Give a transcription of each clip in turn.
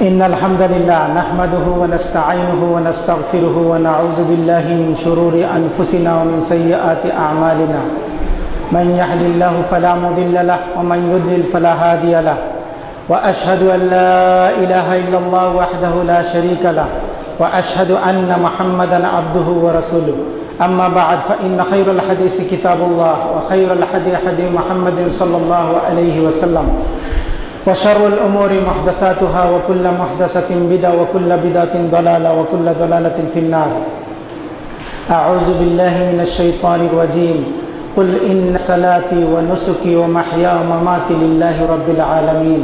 إن الحمد لله نحمده ونستعينه ونستغفره ونعوذ بالله من شرور أنفسنا ومن سيئات أعمالنا. من يهد الله فلا مضل له ومن يضلل فلا هادي له. وأشهد أن لا إله إلا الله وحده لا شريك له. وأشهد أن محمدا عبده ورسوله. أما بعد فإن خير الحديث كتاب الله وخير الحديث حديث محمد صلى الله عليه وسلم. وشر الأمور محدثاتها وكل محدثة بدعة وكل بدعة ضلالة وكل ضلالة في النار أعوذ بالله من الشيطان الرجيم قل إن صلاتي ونسكي ومحيا ومماتي لله رب العالمين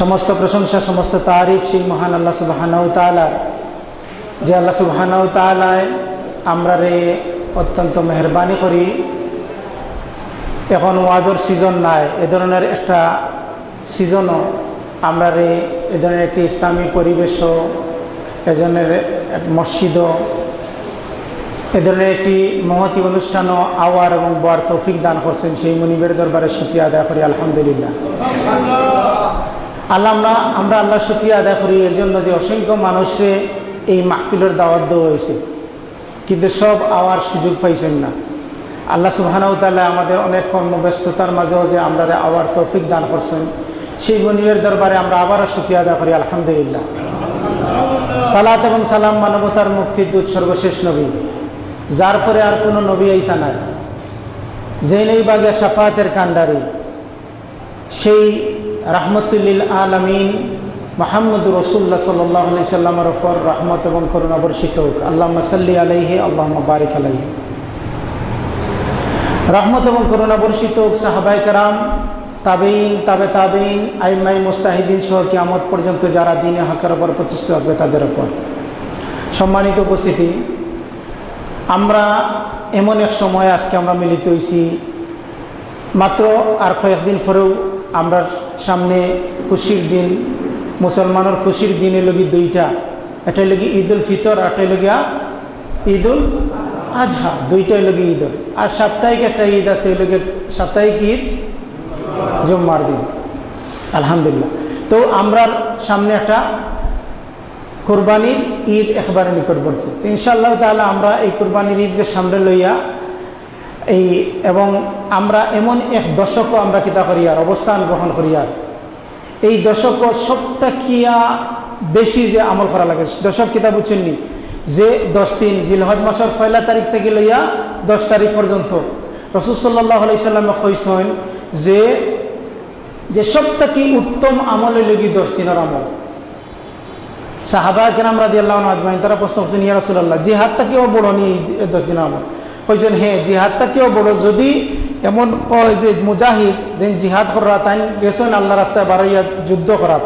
সমস্ত প্রশংসা সমস্ত তারিফ সেই মহান আল্লাহ সুবাহানাউ তালার যে আল্লাহ সুবাহানাউ তালায় আমরা রে অত্যন্ত মেহরবানি করি এখন ওয়াজর সিজন নাই এ ধরনের একটা সিজনও আমরা এ ধরনের একটি ইসলামী পরিবেশও এজনের মসজিদও, এ ধরনের একটি মহতি অনুষ্ঠানও আওয়ার এবং বর তৌফিক দান করছেন সেই মনিবের দরবারে শুক্রিয়া আদায় করি, আলহামদুলিল্লাহ। আল্লাহ, আমরা আমরা আল্লাহ শুক্রিয়া আদায় করি, এর জন্য যে অসংখ্য মানুষে এই মাহফিলের দাওয়াত দেওয়া হয়েছে। কিন্তু সব আওয়ার সুযোগ পাইছেন না। আল্লাহ সুবাহানাউ তাল্লাহ আমাদের অনেক কর্মব্যস্ততার মাঝেও যে আমরা আওয়ার তৌফিক দান করছেন। সেই মনিবের দরবারে আমরা আবারও শুক্রিয়া আদায় করি, আলহামদুলিল্লাহ। সালাত এবং সালাম মানবতার মুক্তির দূত সর্বশেষ নবী। যার পরে আর কোনো নবী এইতা নাই। যে নেই বাগে সাফাতের কান্ডারি সেই রাহমতুল্লিল আলমিন মাহমুদ রসুল্লাহ সাল্লাহ আলি সাল্লামের ওপর রহমত এবং করুণা বর্ষিত হোক। আল্লাহ সাল্লি আলাইহি আল্লাহ বারিক আলাইহি। রহমত এবং করুণা বর্ষিত হোক সাহাবাই কারাম। তাবেইন তাবে তাবেইন আইমাই মুস্তাহিদিন সহ কিয়ামত পর্যন্ত যারা দিনে হকের ওপর প্রতিষ্ঠিত হবে তাদের ওপর সম্মানিত উপস্থিতি, আমরা এমন এক সময় আজকে আমরা মিলিত হয়েছি মাত্র আর কয়েকদিন পরেও আমরা সামনে খুশির দিন, মুসলমানের খুশির দিনে লগি দুইটা। এটাই লগি ঈদ উল ফিতর, আর এটাই লগিয়া ঈদ উল আজহা। দুইটাই লগি ঈদ। আর সাপ্তাহিক একটা ঈদ আছে, এই লগে সাপ্তাহিক ঈদ জুম্মার দিন। আলহামদুলিল্লাহ। তো আমরা সামনে একটা কোরবানির ঈদ একবারে নিকটবর্তী। তো ইনশাআল্লাহ তাহলে আমরা এই কোরবানির ঈদকে সামনে লইয়া এই এবং আমরা এমন এক দশকও আমরা কিতা করি আর, অবস্থান গ্রহণ করি আর। এই দশক সপ্তাহিয়া বেশি যে আমল করা লাগে। দশক কিতা বুঝছেননি? যে দশ দিন জিলহজ মাসের পয়লা তারিখ থেকে লইয়া দশ তারিখ পর্যন্ত। রসুসাল্লাহ আলাইসাল্লামে কইসেন যে যে সপ্তাহে উত্তম আমল লগি দশ দিনের আমল। সাহাবা কেরাম রাজি আল্লাহ তারা প্রশ্ন করছেন, ইয়া রসুল্লাহ জিহাদটা কেউ বড় নি দশ দিনের আমল? কইছেন হ্যাঁ জিহাদটা কেউ বড় যদি এমন কয় যে মুজাহিদ, যে জিহাদ করা তাই গেছেন আল্লাহ রাস্তায় বাড়াইয়া যুদ্ধ করা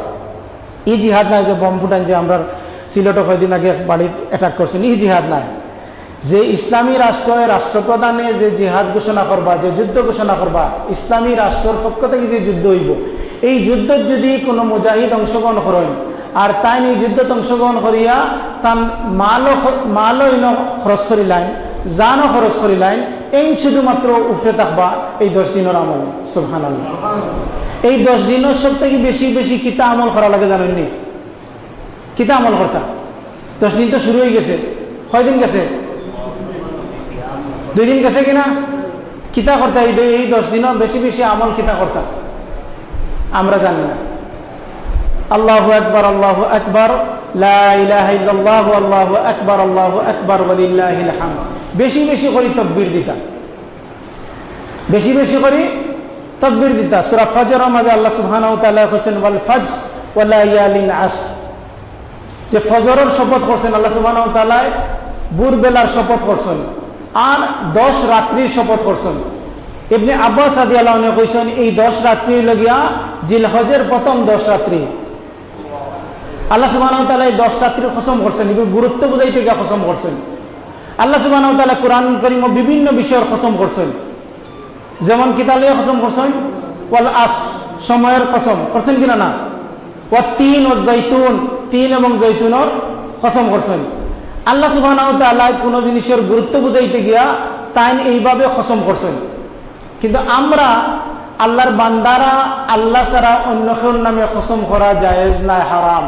এই জিহাদ নাই যে বম ফুটান যে আমরা সিলেটও কয়দিন আগে বাড়ির অ্যাটাক করছেন, এই জিহাদ নাই। যে ইসলামী রাষ্ট্রের রাষ্ট্রপ্রধানে যে জিহাদ ঘোষণা করবা, যে যুদ্ধ ঘোষণা করবা, ইসলামী রাষ্ট্রের পক্ষ থেকে যে যুদ্ধ হইব, এই যুদ্ধত যদি কোনো মুজাহিদ অংশগ্রহণ করেন, আর তাই এই যুদ্ধত অংশগ্রহণ করিয়া তার মালও মালও ইন খরচ করিলাইন, জানও খরচ করিলাইন এই শুধুমাত্র উফরে থাকবা এই দশ দিনের আমল। সুহান এই দশ দিনের সব থেকে বেশি বেশি কিতা আমল করা লাগে জানেননি কিতা আমল করতা? দশ দিন তো শুরু হয়ে গেছে। কয়দিন গেছে? দুই দিন গেছে কিনা? কিতা করতা এই এই দশ দিনও বেশি বেশি আমল কিতা করতা? আমরা জানি না। আল্লাহ আকবর আল্লাহ আকবর আল্লাহ আল্লাহ বেশি বেশি করি তকবির বেশি বেশি করি তকবির দিতা। ফজর আল্লাহ ওয়া আস যে শপথ করছেন আল্লাহ সুবহানাহু ওয়া তাআলা শপথ করছেন। আর দশ রাত্রির শপথ করছেন। ইবনে আব্বাস রাদিয়াল্লাহু আনহু কইছেন, এই দশ রাত্রি লগিয়া জিলহজের প্রথম দশ রাত্রি। আল্লাহ তাআলা এই দশ রাত্রির কসম করছেন, এগুলো গুরুত্ব বুঝাইতে গিয়া কসম করছেন। আল্লাহ তাআলা কোরআন করিম বিভিন্ন বিষয়ের কসম করছেন। যেমন কিতালিয়া কসম করছেন, ওয়াল আস, সময়ের কসম করছেন কিনা না? ও তিন ও জৈতুন তিন এবং জৈতুনের কসম করছেন। আল্লাহ সুবাহ কোনো জিনিসের গুরুত্ব বুঝাইতে গিয়া তাই এইভাবে খসম করছেন। কিন্তু আমরা আল্লাহর বান্দারা আল্লাহ ছাড়া অন্য কেউ নামে খসম করা জায়েজ নাই হারাম।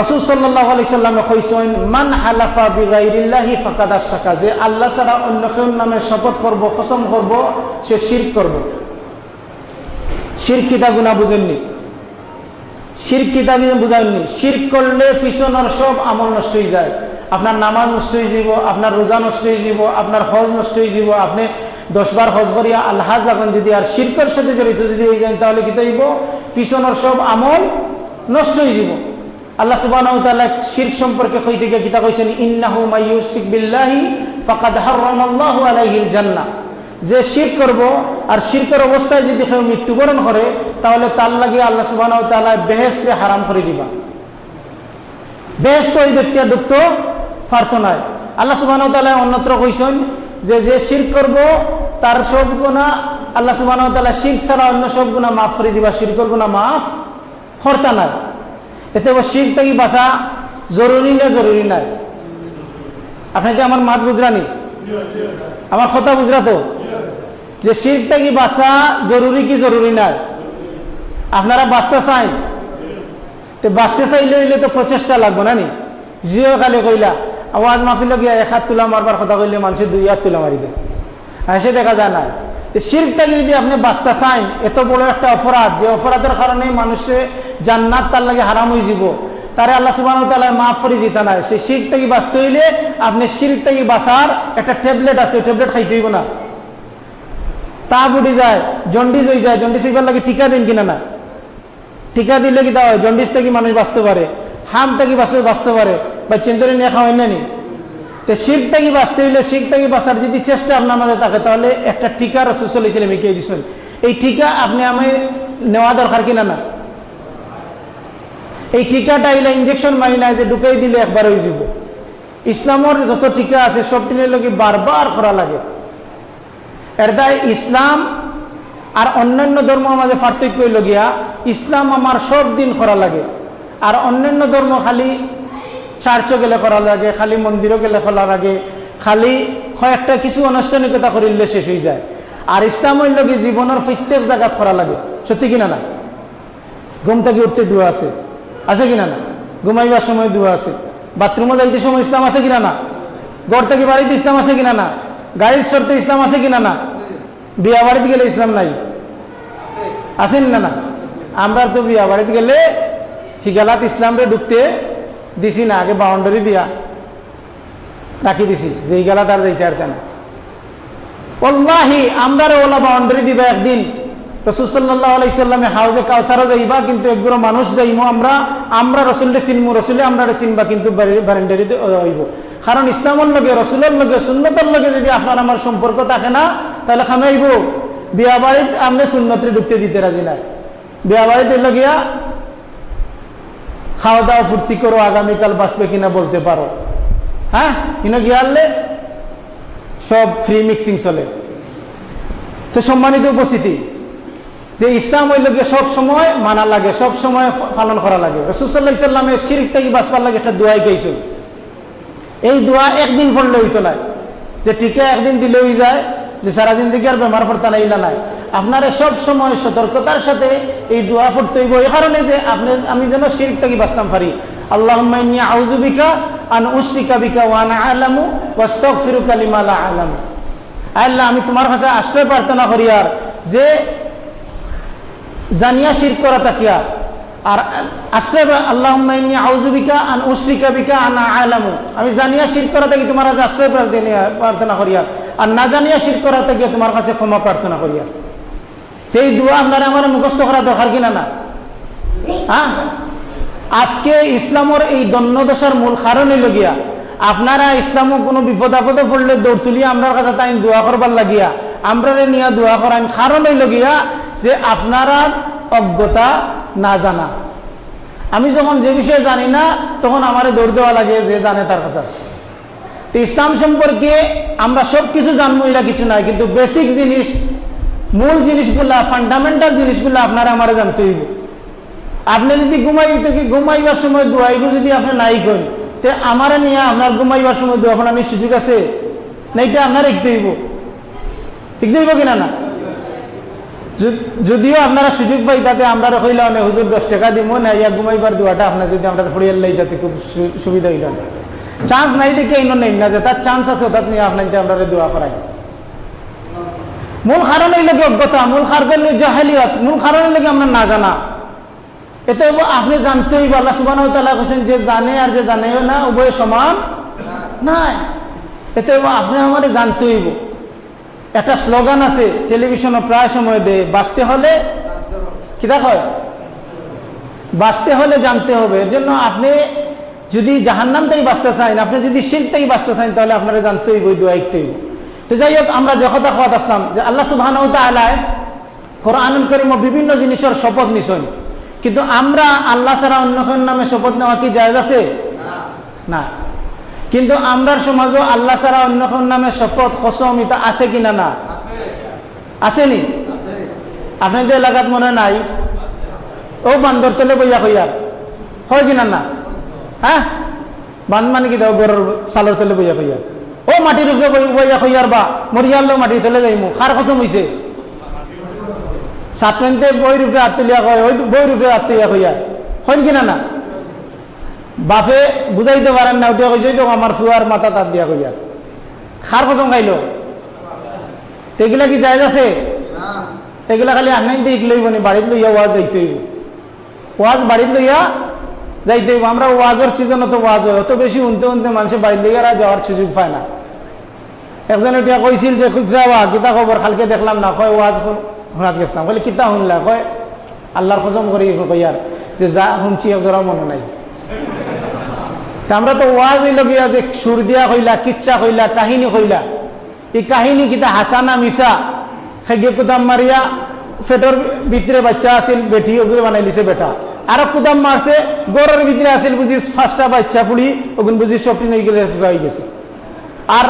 রসুল সাল্লাহ আলি কইসেন মান হালাফা বিগাইরিল্লাহি ফাকাদ আশরাকা যে আল্লাহ ছাড়া অন্য কেউ নামে শপথ করব কসম করব, সে শির করব। শির কিতা গুণা বুঝেননি। শির কিতা বুঝাননি শির করলে ফিসনের সব আমল নষ্ট হয়ে যায়। আপনার নামাজ নষ্ট হয়ে যাব, আপনার রোজা নষ্ট হয়ে যাব, আপনার হজ নষ্ট হয়ে যাব। আপনি দশবার হজ করিয়া আল্লাহ লাগান যদি আর শিরকের সাথে জড়িত যদি হয়ে যান, তাহলে কি হইব ফিসনের সব আমল নষ্ট হয়ে যাব। আল্লাহ সুবাহ শির্ক সম্পর্কে কই থেকে গীতা কইছেন, ইন্নাহু মাইয়ুশরিক বিল্লাহি ফাকাদ হারামাল্লাহু আলাইহিল জান্নাহ। যে শির করব, আর শিরকের অবস্থায় যদি কেউ মৃত্যুবরণ করে, তাহলে তার লাগে আল্লাহ সুবাহ বেহেস্তে হারাম করে দিবা। বেহেস্ত ওই ব্যক্তি ঢুকতো পারত নয়। আল্লাহ সুবাহ তালায় অন্যত্র কইছেন যে যে শির করব, তার সব গুণা আল্লাহ সুবাহ তালা শির ছাড়া অন্য সব গুণা মাফ করে দিবা। শিরকর গুণা মাফ করতা নাই এতে শির থেকে বাঁচা জরুরি না জরুরি নাই আপনি তো আমার মাত বুঝরানি? আমার কথা বুঝরা তো যে শির থেকে বাঁচা জরুরি কি জরুরি নাই আপনারা বাঁচতে চাইন? তো বাঁচতে চাইলে হইলে তো প্রচেষ্টা লাগবো, না নি? জিও খালি কইলা, আওয়াজ মাহফিল গিয়া এক হাত তুলা মারবার কথা কইলে মানুষের দুই হাত তুলা মারি দেয় সে দেখা যায় না শির যদি আপনি বাঁচতে চাইন, এত বড় একটা অপরাধ, যে অপরাধের কারণে মানুষের জান্নাত তার লাগে হারাম হয়ে যাব তারে আল্লাহ সুবাহ মাফ করে দিতে নাই। সেই শির থেকে বাঁচতে হইলে আপনি শির থেকে বাঁচার একটা ট্যাবলেট আছে ট্যাবলেট খাইতে হইব না। তা বুড়ি যায়, জন্ডিস হয়ে যায়, জন্ডিস হইবার লাগে টিকা দিন কিনা না? টিকা দিলে কি দেওয়া হয়? জন্ডিস থেকে মানুষ বাঁচতে পারে, হাম থেকে বাঁচতে বাঁচতে পারে, বা চিন্তনে নিয়ে খাওয়াই না নি? তো শিখ থেকে বাঁচতে হইলে শিখ থেকে বাঁচার যদি চেষ্টা আপনার মাঝে থাকে, তাহলে একটা টিকা রসুল চলেছিলেন মিকিয়ে দিচ্ছেন এই টিকা আপনি আমি নেওয়া দরকার কিনা না? এই টিকাটা এলে ইঞ্জেকশন মারি না যে ঢুকাই দিলে একবার হয়ে যাব। ইসলামর যত টিকা আছে, সব টিনের লোক বারবার করা লাগে। এর দায় ইসলাম আর অন্যান্য ধর্ম মাঝে পার্থক্য হইল গিয়া, ইসলাম আমার সব দিন করা লাগে। আর অন্যান্য ধর্ম খালি চার্চও গেলে করা লাগে, খালি মন্দিরও গেলে করা লাগে। খালি কয়েকটা কিছু আনুষ্ঠানিকতা করিলে শেষ হয়ে যায়। আর ইসলাম হইল কি জীবনের প্রত্যেক জায়গাত করা লাগে। সত্যি কিনা না? ঘুম থেকে উঠতে দুয়া আছে। আছে কিনা না? ঘুমাইবার সময় দুয়া আছে। বাথরুমে যাইতে সময় ইসলাম আছে কিনা না? ঘর থেকে বাড়িতে ইসলাম আছে কিনা না? গাড়ির চড়তে ইসলাম আছে কিনা না? বিয়া বাড়িতে গেলে ইসলাম নাই। আছেন না না? আমরা তো বিয়া বাড়িতে গেলে হিগালাত ইসলামরে ঢুকতে দিছি না, আগে বাউন্ডারি দিয়া রাখি দিছি, যে হিগালাত আর যাইতে পারতে না। আমরা ওলা বাউন্ডারি দিবা একদিন। কিন্তু মানুষ যাইমো, আমরা আমরা চিনবো আমরা কিন্তু কারণ ইসলামের লগে, রসুলের লগে, সুন্নতের লগে যদি আপনার আমার সম্পর্ক থাকে না, তাহলে খামাইব বিয়া বাড়িতে আপনি সুন্নতরে ঢুকতে দিতে রাজি নাই। বিয়া বাড়িতে লগিয়া খাওয়া দাওয়া ফুর্তি করো, আগামীকাল বাঁচবে কিনা বলতে পারো। হ্যাঁ? কিনা গিয়ারলে সব ফ্রি মিক্সিং চলে। তো সম্মানিত উপস্থিতি যে ইসলাম ওই লোকে সব সময় মানা লাগে, সব সময় পালন করা লাগে। রসুল্লাহ ইসলামের শিরিক থেকে বাঁচবার লাগে একটা দোয়াই গেছিল এই দোয়া একদিন পড়লে হইতো নাই যে টিকা একদিন দিলে হয়ে যায়, যে সারা জিন্দগি আর বেমার পড়তা না ইলা নাই। আপনারা সব সময় সতর্কতার সাথে এই দোয়া পড়তে হইব। এই কারণে যে আপনি, আমি যেন শিরিক থেকে বাঁচতাম পারি। আল্লাহ আউজুবিকা আন উসরিকা বিকা ওয়ান আলামু ওয়াস্তক ফিরুকা লিমালা আলামু। আল্লাহ, আমি তোমার কাছে আশ্রয় প্রার্থনা করি আর যে জানিয়া শির করা তাকিয়া আর আশ্রয় আল্লাহ আউজুবিকা আন উসরিকা বিকা আন আলামু। আমি জানিয়া শির করা থাকি তোমার কাছে আশ্রয় প্রার্থনা করি আর না জানিয়া শির করাতে গিয়ে তোমার কাছে ক্ষমা প্রার্থনা করিয়া। তো এই দোয়া আপনারা আমার মুখস্থ করা দরকার কিনা না? হ্যাঁ? আজকে ইসলামের এই দণ্ডদশার মূল কারণ হইল গিয়া আপনারা ইসলাম কোনো বিপদ আপদে পড়লে দৌড় তুলিয়া আমরা কাছে তাই দোয়া করবার লাগিয়া আমরা নিয়ে দোয়া করান কারণ হইল গিয়া যে আপনারা অজ্ঞতা না জানা। আমি যখন যে বিষয়ে জানি না, তখন আমার দৌড় দেওয়া লাগে যে জানে তার কথা। তো ইসলাম সম্পর্কে আমরা সব কিছু জানব এটা কিছু নাই কিন্তু বেসিক জিনিস, মূল জিনিসগুলা ফান্ডামেন্টাল জিনিসগুলা আপনারা আমার জানতে হইব। আপনি যদি ঘুমাই থেকে ঘুমাইবার সময় দোয়াইব যদি আপনি নাই করেন? আমার নিয়ে আপনার ঘুমাইবার সময় দোয়া ফোনানি সুযোগ আছে? না, এটা আপনার দেখতে হইব। দেখতে হইব কিনা না? যদিও আপনারা সুযোগ পাই, তাতে আমরা হইলে অনেক, হুজুর, দশ টাকা দিব না, ইয়া ঘুমাইবার দোয়াটা আপনার যদি আমরা ফরিয়াল লাই যাতে খুব সুবিধা হইল। না চান্স নাই দেখে ইন নেই না, যে তার চান্স আছে তার নিয়ে আপনার আমরা দোয়া করাই। মূল কারণ হইলে অজ্ঞতা? মূল কারণ জাহালিয়ত। মূল কারণ হইলে আমরা না জানা। এতে আপনি জানতে হইব, আল্লাহ সুবান যে জানে আর যে জানে না, উভয় সমান নাই। এতে আপনি আমার জানতে হইব। একটা স্লোগান আছে টেলিভিশনে প্রায় সময় দে বাঁচতে হলে কি দেখ? বাঁচতে হলে জানতে হবে। এর জন্য আপনি যদি জাহান্নাম তাই বাঁচতে চান, আপনি যদি শিল্প তাই বাঁচতে চান, তাহলে আপনারা জানতে হইব দোয়া হইব। তো যাই হোক, আমরা যে কথা খাওয়াত আসলাম, যে আল্লাহ সুবাহ কোরআন করিম বিভিন্ন জিনিসের শপথ নিছেন। কিন্তু আমরা আল্লাহ ছাড়া অন্য কোন নামে শপথ নেওয়া কি জায়জ আছে? না। কিন্তু আমরার সমাজও আল্লাহ ছাড়া অন্য কোন নামে শপথ কসম এটা আছে কিনা না? আসেনি আপনাদের এলাকাত মনে নাই? ও বান্দর তলে বইয়া কইয়ার হয় কিনা না? হ্যাঁ? বান্ধ মানে কি গরুর সালের তলে বইয়া কইয়ার ও মাটির উপরে বইয়া কইয়ার বা মরিয়াল মাটির তলে যাইমু, খার কসম হইছে। ছাত্রতে বই রূপে আত্মলিয়া কয়, ওই বই রূপে আত্মলিয়া কইয়া। হইন কিনা না বাপে বুঝাইতে পারেন না ওটা কইছে আমার ফুয়ার মাথা তার দিয়া কইয়া। খার কসম খাইল? এগুলা কি জায়জ আছে? এগুলা খালি আনাই দিয়ে লইব নি, বাড়িতে লইয়া ওয়াজ যাইতে হইব। ওয়াজ বাড়িতে লইয়া যাইতে হইব। আমরা ওয়াজের সিজন তো ওয়াজ হয়, অত বেশি উনতে উনতে মানুষের বাড়িতে লইয়া যাওয়ার সুযোগ পায় না। একজন এটা কইছিল যে কিতা খবর? খালকে দেখলাম না। কয়, ওয়াজ শোনাত গেছিলাম। বলে কিতা শুনলা? কয়, আল্লাহর খসম করি কইয়ার যে যা শুনছি একজোড়া মনে নাই। আমরা তো ওয়াজ যে সুর দিয়া কইলা, কিচ্ছা কইলা, কাহিনী কইলা। এই কাহিনী কিতা হাসানা মিশা খেগে কুদাম মারিয়া, ফেটর ভিতরে বাচ্চা আছিল বেটি ওগুলো বানাই দিছে বেটা। আর কুদাম মারছে, গরের ভিতরে আছিল বুঝি ফার্স্টটা বাচ্চা ফুলি, ওগুন বুঝি সবটি নিয়ে গেলে হয়ে গেছে। আর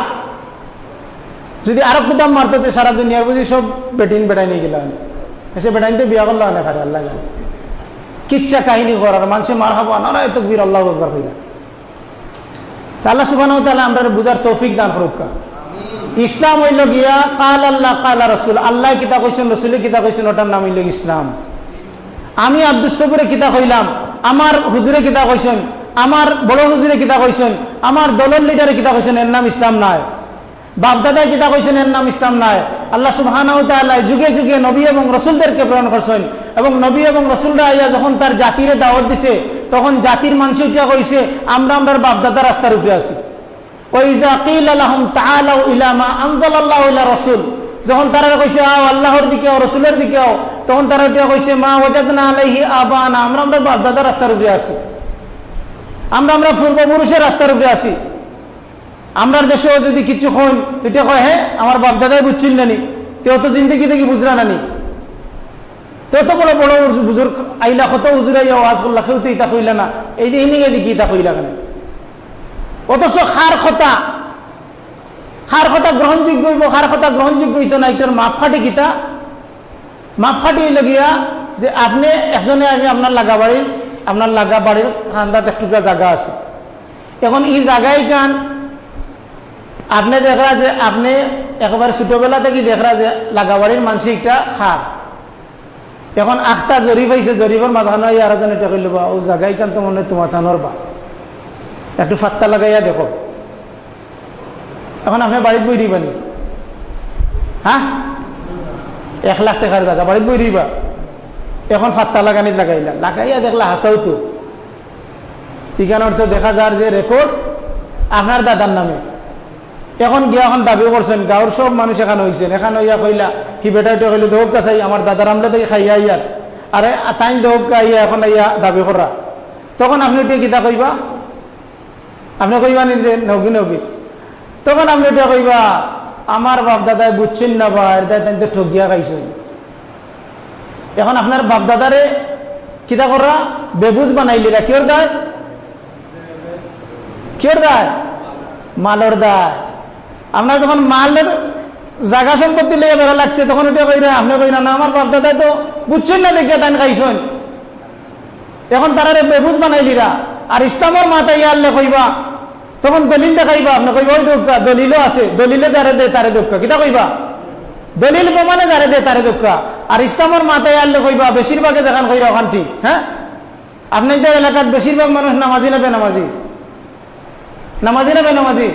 যদি আরও কুদাম মারতে সারা দুনিয়া বুঝি সব বেটিন বেটাই নিয়ে গেলাম। এসে বেটাইন তো বিয়া করল না খারে আল্লাহ কিচ্ছা কাহিনী করার, মানুষে মার হব না এত বীর আল্লাহ একবার হইয়া আল্লাহ সুবাহ আমরা বুঝার তৌফিক দান হরুকা ইসলাম হইল গিয়া, কাল আল্লাহ, কাল রসুল। আল্লাহ কিতা কইছেন রসুলের কিতা কইছেন, ওটার নাম হইল ইসলাম। আমি আব্দুল সবুরে কিতা কইলাম, আমার হুজুরে কিতা কইছেন, আমার বড় হুজুরে কিতা কইছেন, আমার দলের লিডারে কিতা কইছেন, এর নাম ইসলাম নয় বাপদাদায় কিতা কইছেন, এর নাম ইসলাম নাই। আল্লাহ সুবাহ যুগে যুগে নবী এবং রসুলদেরকে প্রেরণ করছেন। এবং নবী এবং রসুলরা আইয়া যখন তার জাতিরে দাওয়াত দিছে, তখন জাতির মানুষ উঠিয়া কইছে, আমরা আমরা বাপদাদা রাস্তার উপরে আছি। যখন তারা কইছে, আও আল্লাহর দিকে, আও রসুলের দিকে আও, তখন তারা উঠিয়া কইছে, মা ওজাদ না আলাইহি আবানা, আমরা আমরা বাপদাদা রাস্তার উপরে আছি। আমরা আমরা পূর্বপুরুষের রাস্তার উপরে আছি। আমরার দেশেও যদি কিছু হন তুইটা কয় হ্যাঁ আমার বাপদাদাই বুঝছিল নানি তেও তো জিন্দগি দেখি বুঝলা নানি তো তো বড় বড় বুজুর আইলা কত হুজুর আইয়া ওয়াজ করলা, কেউ তো ইতা কইলা না। এই যে এনে দেখি ইতা কইলা কেন? অথচ খার কথা খার কথা গ্রহণযোগ্য হইব, খার কথা গ্রহণযোগ্য হইতো না, এটার কিতা? মাপফাটি হইল গিয়া যে আপনি একজনে আমি আপনার লাগা বাড়ির আপনার লাগা বাড়ির খান্দাত একটুকরা জায়গা আছে। এখন এই জায়গায় কান আপনি দেখরা যে, আপনি একবার ছোটবেলা থেকে দেখরা যে, লাগাবাড়ির মানসিকটা খার এখন আখটা জরিফ হয়েছে জরিফের মাথানো আর এজন এটা কইল বা ও জায়গায় কান তো মনে তোমার থানোর বা একটু ফাত্তা লাগাইয়া দেখো। এখন আপনি বাড়িতে বই দিবানি হ্যাঁ এক লাখ টাকার জায়গা বাড়িতে বই দিবা এখন ফাত্তা লাগানি লাগাইলা। লাগাইয়া দেখলা হাসাও তো ইখান অর্থ দেখা যার যে রেকর্ড আপনার দাদার নামে। এখন গিয়া এখন দাবি করছেন, গাঁৱৰ সব মানুষ এখানে হয়েছেন এখানে হইয়া কইলা, সি বেটাইটো কইলে, দৌক কাছাই আমার দাদার আমলে থেকে খাইয়া ইয়ার আরে তাইন দৌক আইয়া এখন আইয়া দাবি করা তখন আপনি ওটা কিতা কইবা? আপনি কইবা নিজে নগি নবী তখন আপনি ওটা কইবা আমার বাপ দাদায় বুঝছেন না বা এটা তাই তো ঠগিয়া খাইছেন এখন আপনার বাপ দাদারে কিতা করা বেবুজ বানাইলিরা কিয়র দায় কিয়র দায় মালর দায় আপনার যখন মালের জাগা সম্পত্তি লেগে বেড়া লাগছে, তখন ওটা কই না, আপনি কই না আমার বাপ দাদাই তো বুঝছেন না দেখিয়া তাই খাইছেন। এখন তারারে বেবুজ বানাইলিরা আর ইসলামর মাথা ইয়ারলে কইবা, তখন দলিল দেখাইবা, আপনি কইবা, ওই দোকা দলিলও আছে, দলিলে যারে দে, তারে দোকা কিতা কইবা? দলিল প্রমাণে যারে দে, তারে দোকা আর ইসলামর মাথা ইয়ারলে কইবা, বেশিরভাগে দেখান কইরা ওখান ঠিক হ্যাঁ? আপনাদের এলাকার বেশিরভাগ মানুষ নামাজি না বেনামাজি? নামাজি না বেনামাজি?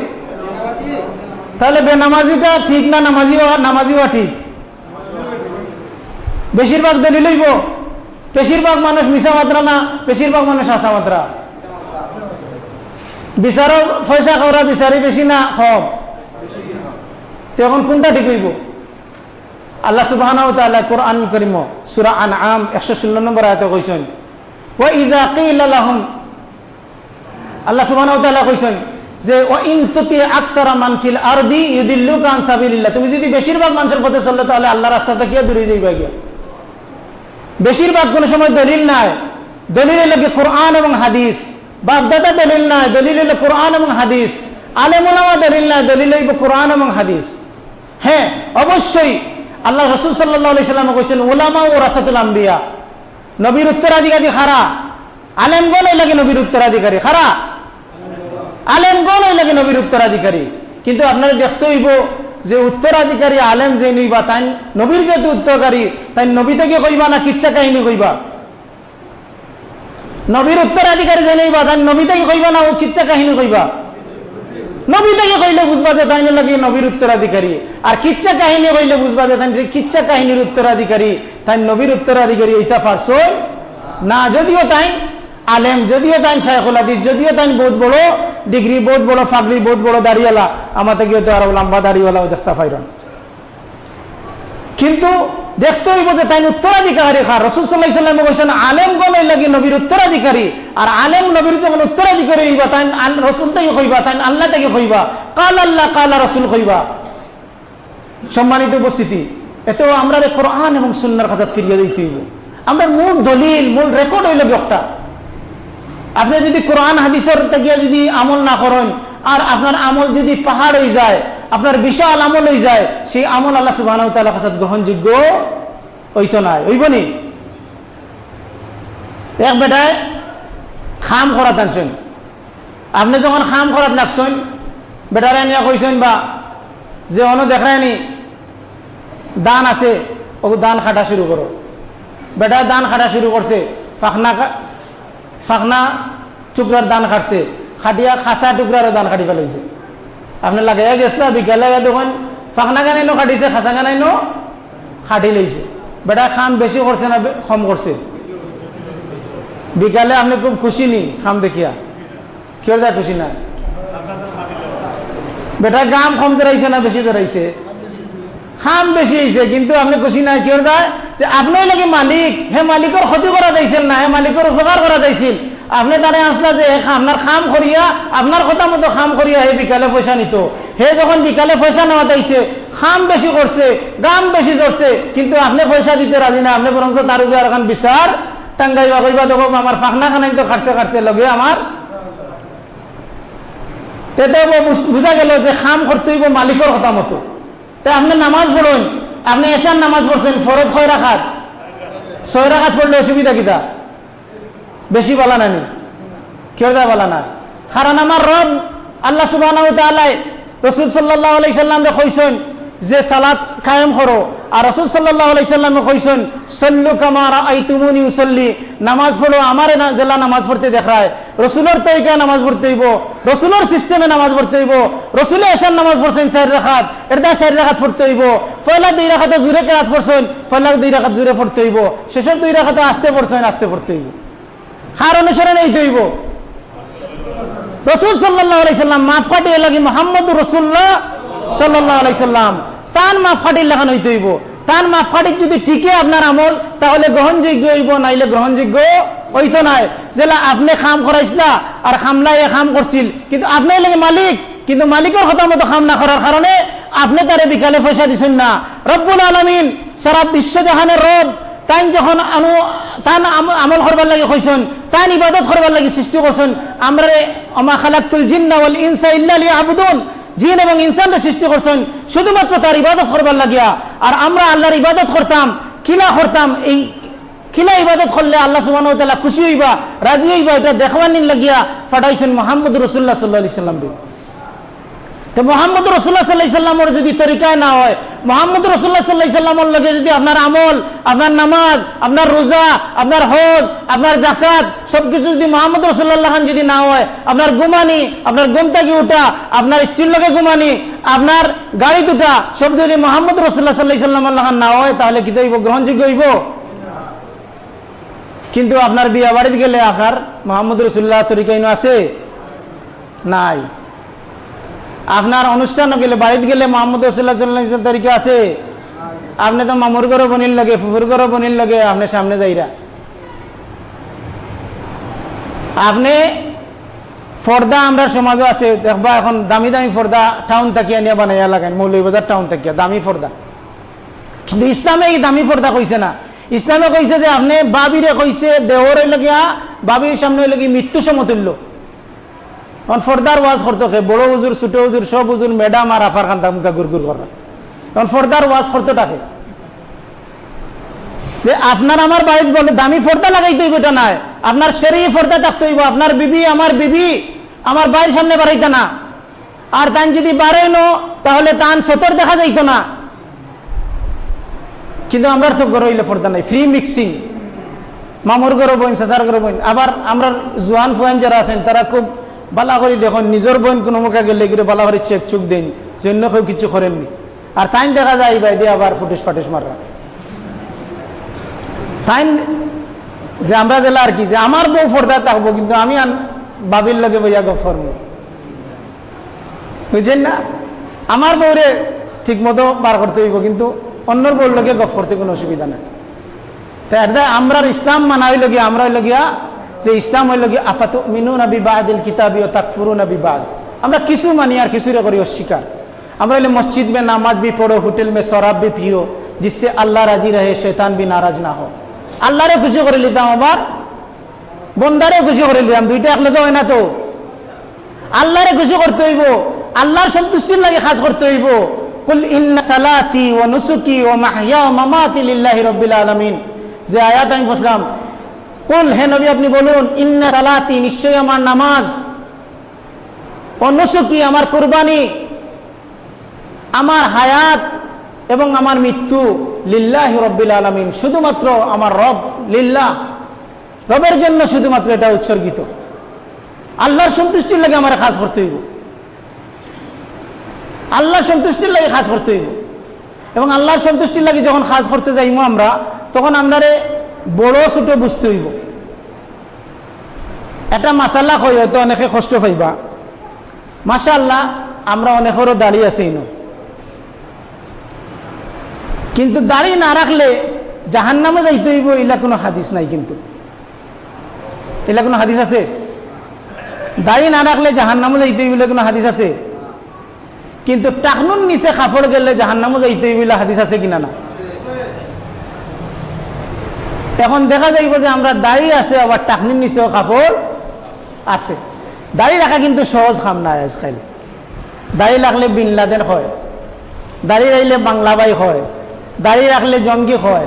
তাহলে বেনামাজিটা ঠিক না নামাজি হওয়া নামাজি হওয়া ঠিক? বেশিরভাগ দলিল বেশিরভাগ মানুষ মিশা মাত্রা না, বেশিরভাগ মানুষ আসা মাত্রা। বিচারও পয়সা খাওয়া বিচারি বেশি না, কম। তখন কোনটা ঠিক হইব? আল্লাহ সুবাহ করিম, সুরা আন আম একশো ষোলো নম্বর আয়তে কইছেন ও ইজা কিলাহুম আল্লাহ সুবাহ কইছেন যে তুমি যদি বেশিরভাগ মানুষের পথে চললে, তাহলে আল্লাহ রাস্তাতে গিয়ে দূরে যাইবা গিয়া। বেশিরভাগ কোন সময় দলিল নাই। দলিল লাগে কোরআন এবং হাদিস। বাপদাদা দলিল নাই, দলিল হইল কোরআন এবং হাদিস। আলেমুলামা দলিল নাই, দলিল কোরআন এবং হাদিস। হ্যাঁ অবশ্যই আল্লাহ রসুল সাল্লাহ সাল্লাম ওলামা ও রাসাতুল আম্বিয়া। নবীর উত্তরাধিকারী খারা। আলেমগণ লাগে নবীর উত্তরাধিকারী খারা? আলেমগণ ওই লাগে নবীর উত্তরাধিকারী? কিন্তু আপনারা দেখতে হইব যে উত্তরাধিকারী আলেম যে নইবা, তাই নবীর যেহেতু উত্তরকারী তাই নবী থেকে কইবা না কিচ্ছা কাহিনী কইবা? নবীর উত্তরাধিকারী যে নইবা, তাই নবী থেকে কইবা না ও কিচ্ছা কাহিনী কইবা? নবী থেকে কইলে বুঝবা যে তাই লাগে নবীর উত্তরাধিকারী। আর কিচ্ছা কাহিনী কইলে বুঝবা যে তাই কিচ্ছা কাহিনীর উত্তরাধিকারী। তাই নবীর উত্তরাধিকারী এইটা ফারস না। যদিও তাই আলেম, যদিও তাই শায়খুল হাদিস, যদিও তাই বহুত বড় ডিগ্রি, বহুত বড় ফাগলি, বহুত বড় দাঁড়িয়েলা আমার থেকে তো আরও লম্বা দাঁড়িয়েলা দেখতে পাইরন। কিন্তু দেখতে হইব যে তাই উত্তরাধিকারী খা লাগি নবীর উত্তরাধিকারী? আর আলেম নবীর যখন উত্তরাধিকারী হইবা তাই রসুল থেকে কইবা তাই আল্লাহ থেকে কইবা, কাল আল্লাহ, কাল রসুল কইবা। সম্মানিত উপস্থিতি, এতেও আমরা কোরআন এবং সুন্নার কাছে ফিরিয়ে দিতে হইব। আমরা মূল দলিল, মূল রেকর্ড হইল একটা আপনি যদি কোরআন, হাদিসের থেকে যদি আমল না করেন, আর আপনার আমল যদি পাহাড় হয়ে যায়, আপনার বিশাল আমল হয়ে যায়, সেই আমল আল্লাহ সুবাহ গ্রহণযোগ্য হইতো নাই হইব নি? এক বেটায় খাম করা টানছেন আপনি যখন খাম করাত লাগছেন বেটারে নিয়ে কইছেন, বা, যে অন্য দেখায়নি দান আছে ও দান খাটা শুরু করো। বেটায় দান খাটা শুরু করছে, ফাখনা ফাখনা টুকরার দান খাটছে। খাটিয়া খাসা টুকরারও দান খাটি ফেলাইছে। আপনি লাগাইয়া গেছিল বিকালে দেখুন। ফাখনা গানাই নো খাটিছে খাসা গানাই নো খাটি লইছে। বেটা খাম বেশি করছে না কম করছে বিকালে আপনি খুব খুশি নি খাম দেখিয়া? দেয় খুশি নাই? বেটা গাম কম ধরাইছে না বেশি ধরাইছে খাম বেশি হয়েছে কিন্তু আপনি খুশি নাই কিয় দেয় যে আপনার লাগে মালিক, হে মালিকের ক্ষতি করা যাইছিল না, হে মালিকের উপকার করা যাইছিল আপনি তারে আসলা যে আপনার খাম করিয়া আপনার কথা মতো খাম করিয়া হে বিকালে পয়সা নিত। হে যখন বিকালে পয়সা নেওয়া যাইছে খাম বেশি করছে গাম বেশি ধরছে কিন্তু আপনি পয়সা দিতে রাজি না আপনি বরঞ্চ তার উপরে এখন বিচার টাঙ্গাইবা কইবা দেখো আমার ফাঁকনা খানাই তো খাটছে খাটছে, লগে আমার তেতে বুঝা গেল যে খাম করতে হইব মালিকের কথা মতো। তা আপনি নামাজ পড়ুন। আপনি এসার নামাজ পড়ছেন, ফরজ ছয় রাখাত? ছয় রাখাত পড়লে অসুবিধা কিতা? বেশি বলা নানি। কেউ দা বলা না কারণ আমার রব আল্লাহ সুবাহ রসুল সাল্লাহ আলাই সাল্লামে কইসেন যে সালাত কায়েম করো। আর রসুল সাল্লাহ আলাই সাল্লামে কইসেন সল্লু কামার আই তুমুনি উসল্লি। নামাজ পড়ো, আমারে জেলা নামাজ পড়তে দেখায়। রসুলের তরিকা নামাজ পড়তে হইব, রসুলের সিস্টেমে নামাজ পড়তে হইব, রসুলে এসার নামাজ পড়ছেন চার রেখাত এটা চার রেখাত পড়তে হইব। পয়লা দুই রেখাতে জুড়ে কেরাত পড়ছেন পয়লা দুই রেখাত জুড়ে পড়তে হইব। শেষের দুই রেখাতে আসতে পড়ছেন, আসতে পড়তে হইব। হার অনুসরণ এই হইব। রসুল সাল্লাহ আলাইসাল্লাম মাফ কাটিয়ে লাগি মোহাম্মদ রসুল্লাহ সাল্লাহ আলাইসাল্লাম তান মাফ কাটির লাগান হইতে হইব। তান মাফ কাটির যদি ঠিকই আপনার আমল, তাহলে গ্রহণযোগ্য হইব, নাইলে গ্রহণযোগ্য হইতো নাই। যেলা আপনি খাম করাইছিলা আর খামলাই খাম করছিল। কিন্তু আপনি লাগে মালিক, কিন্তু মালিকের কথা মতো খাম না করার কারণে আপনি তারে বিকালে পয়সা দিছেন না। রব্বুল আলমিন সারা বিশ্বজাহানের রব তাই যখন আনু, তান আমল করবার লাগে কইছেন, তান ইবাদত করবার লাগে সৃষ্টি করছেন, আমরা অমা খালাকুল জিন্না ইনসা ইল্লা লিয়াবুদুন। জিন এবং ইনসানরা সৃষ্টি করছেন, শুধুমাত্র তার ইবাদত করবার লাগিয়া। আর আমরা আল্লাহর ইবাদত করতাম, কিলা করতাম, এই কিলা ইবাদত করলে আল্লাহ সুবাহ খুশি হইবা, রাজি হইবা, এটা দেখবার নিন লাগিয়া ফাটাইছেন মোহাম্মদ রসুল্লাহ সাল্লাহ সাল্লাম তো মোহাম্মদ রসুল্লাহ সাল্লাহ সাল্লামর যদি তরিকায় না হয়, মোহাম্মদ রসুল্লাহ সাল্লাহ সাল্লামর লগে যদি আপনার আমল, আপনার নামাজ, আপনার রোজা, আপনার হজ, আপনার জাকাত সবকিছু যদি মোহাম্মদ রসুল্লাহ খান যদি না হয়, আপনার গুমানি আপনার গুমতাকি উঠা, আপনার স্ত্রীর লগে গুমানি আপনার গাড়ি দুটা, সব যদি মোহাম্মদ রসুল্লাহ সাল্লাহ সাল্লাম খান না হয়, তাহলে কি হইব? গ্রহণযোগ্য হইব? কিন্তু আপনার বিয়া বাড়িতে গেলে আপনার মোহাম্মদ রসুল্লাহ তরিকাইন আছে? নাই। আপনার অনুষ্ঠান গেলে, বাড়িতে গেলে মোহাম্মদ রসুল্লাহ আছে। আপনি তো মামুর ঘরও বনির লাগে, ফুফুর ঘরও বনির লাগে, আপনি সামনে যাইরা। আপনি ফর্দা, আমরা সমাজও আছে, দেখবা এখন দামি দামি ফর্দা টাউন তাকিয়া নিয়ে বানাইয়া লাগান মৌলবাজার টাউন তাকিয়া, দামি ফর্দা। কিন্তু ইসলামে এই দামি ফর্দা কইছে না। ইসলামে কইছে যে আপনি বাবিরে কইছে, দেহরে লাগিয়া, বাবির সামনে লাগি মৃত্যু সমতুল্য। এখন ফর্দার ওয়াজ করতে বড় হুজুর ছোট হুজুর সব হুজুর ম্যাডাম আর আফার খান তামুকা গুর গুর করা এখন ফর্দার ওয়াজ করতে থাকে যে আপনার আমার বাড়িতে বলে, দামি ফর্দা লাগাইতে হইব এটা নাই। আপনার সেরি ফর্দা থাকতে হইব। আপনার বিবি, আমার বিবি, আমার বাড়ির সামনে বাড়াইতে না। আর তান যদি বাড়াই নো, তাহলে তান সতর দেখা যাইত না। কিন্তু আমরা তো গড় হইলে ফর্দা নাই। ফ্রি মিক্সিং মামুর গরো বইন সাসার গরো বইন। আবার আমরা জোয়ান ফুয়ান যারা আছেন, তারা খুব বালা করে দেখুন, নিজের বোন কোনো মুখে গেলে গিয়ে বালা করে চেক চুক দেন, জন্য কেউ কিছু করেননি আর তাই দেখা যায় ভাই দিয়ে আবার ফুটিস ফাটিস মাররা তাই যে আমরা জেলা আর কি, যে আমার বউ ফর্দা থাকব, কিন্তু আমি বাবির লগে বইয়া গফরম বুঝছেন না? আমার বউরে ঠিক মতো বার করতে হইব, কিন্তু অন্যর বউর লগে গফ করতে কোনো অসুবিধা নাই। তাই আমরা ইসলাম মানা হইল আমরা হইল গিয়া যে ইসলাম হইল গিয়া আফাত মিনু নবী বাদিল কিতাবি ও তাকফুরু নবী বাদ আমরা কিছু মানি আর কিছুরে করি অস্বীকার আমরা হইলে মসজিদ মে নামাজ भी পড়ো হোটেল মে শরাব भी পিও जिससे আল্লাহ রাজি রহে শৈতান भी নারাজ না हो আল্লাহরে খুশি করে নিতাম আবার বন্দারে খুশি করে নিতাম দুইটা একলগে হয় না তো আল্লাহরে খুশি করতে হইব আল্লাহর সন্তুষ্টির লাগে কাজ করতে হইব কুল ইন্না সালাতি ওয়া নুসুকি ওয়া মাহইয়া ওয়া মামাতি লিল্লাহি রাব্বিল আলামিন যে আয়াত আমি বললাম কুল, হে নবী, আপনি বলুন, ইন্না সালাতি নিশ্চয়ই আমার নামাজ। ও আমার কুরবানি, আমার হায়াত এবং আমার মৃত্যু লিল্লাহি রব্বিল আলমিন, শুধুমাত্র আমার রব, লিল্লাহ, রবের জন্য শুধুমাত্র এটা উৎসর্গিত। আল্লাহর সন্তুষ্টির লাগে আমার কাজ করতে হইব। আল্লাহর সন্তুষ্টির লাগে কাজ করতে হইব। এবং আল্লাহর সন্তুষ্টির লাগে যখন কাজ করতে যাইব আমরা, তখন আপনারে বড় ছোট বুঝতে হইব। একটা মাসাল্লা কই হয়তো অনেকে কষ্ট পাইবা। মাসা আল্লাহ আমরা অনেকেরও দাঁড়িয়ে আছি ইনো। কিন্তু দাড়ি না রাখলে জাহান নামে যাইতে হইব, এলা কোনো হাদিস নাই কিন্তু। এলা কোনো হাদিস আছে? দাড়ি না রাখলে জাহান নামে যাইতে হইব কোনো হাদিস আছে? কিন্তু টাকনুন নিচে কাপড় গেলে জাহান নামে যাইতে হইব হাদিস আছে কিনা না? এখন দেখা যাইব যে আমরা দাড়ি আছে, আবার টাকনুন নিচেও কাপড় আছে। দাড়ি রাখা কিন্তু সহজ খাম নাই আজ খাইলে দাড়ি রাখলে বিন লাদেন হয়। দাড়ি রাখলে বাংলাবাই হয়। দাড়ি রাখলে জঙ্গি হয়।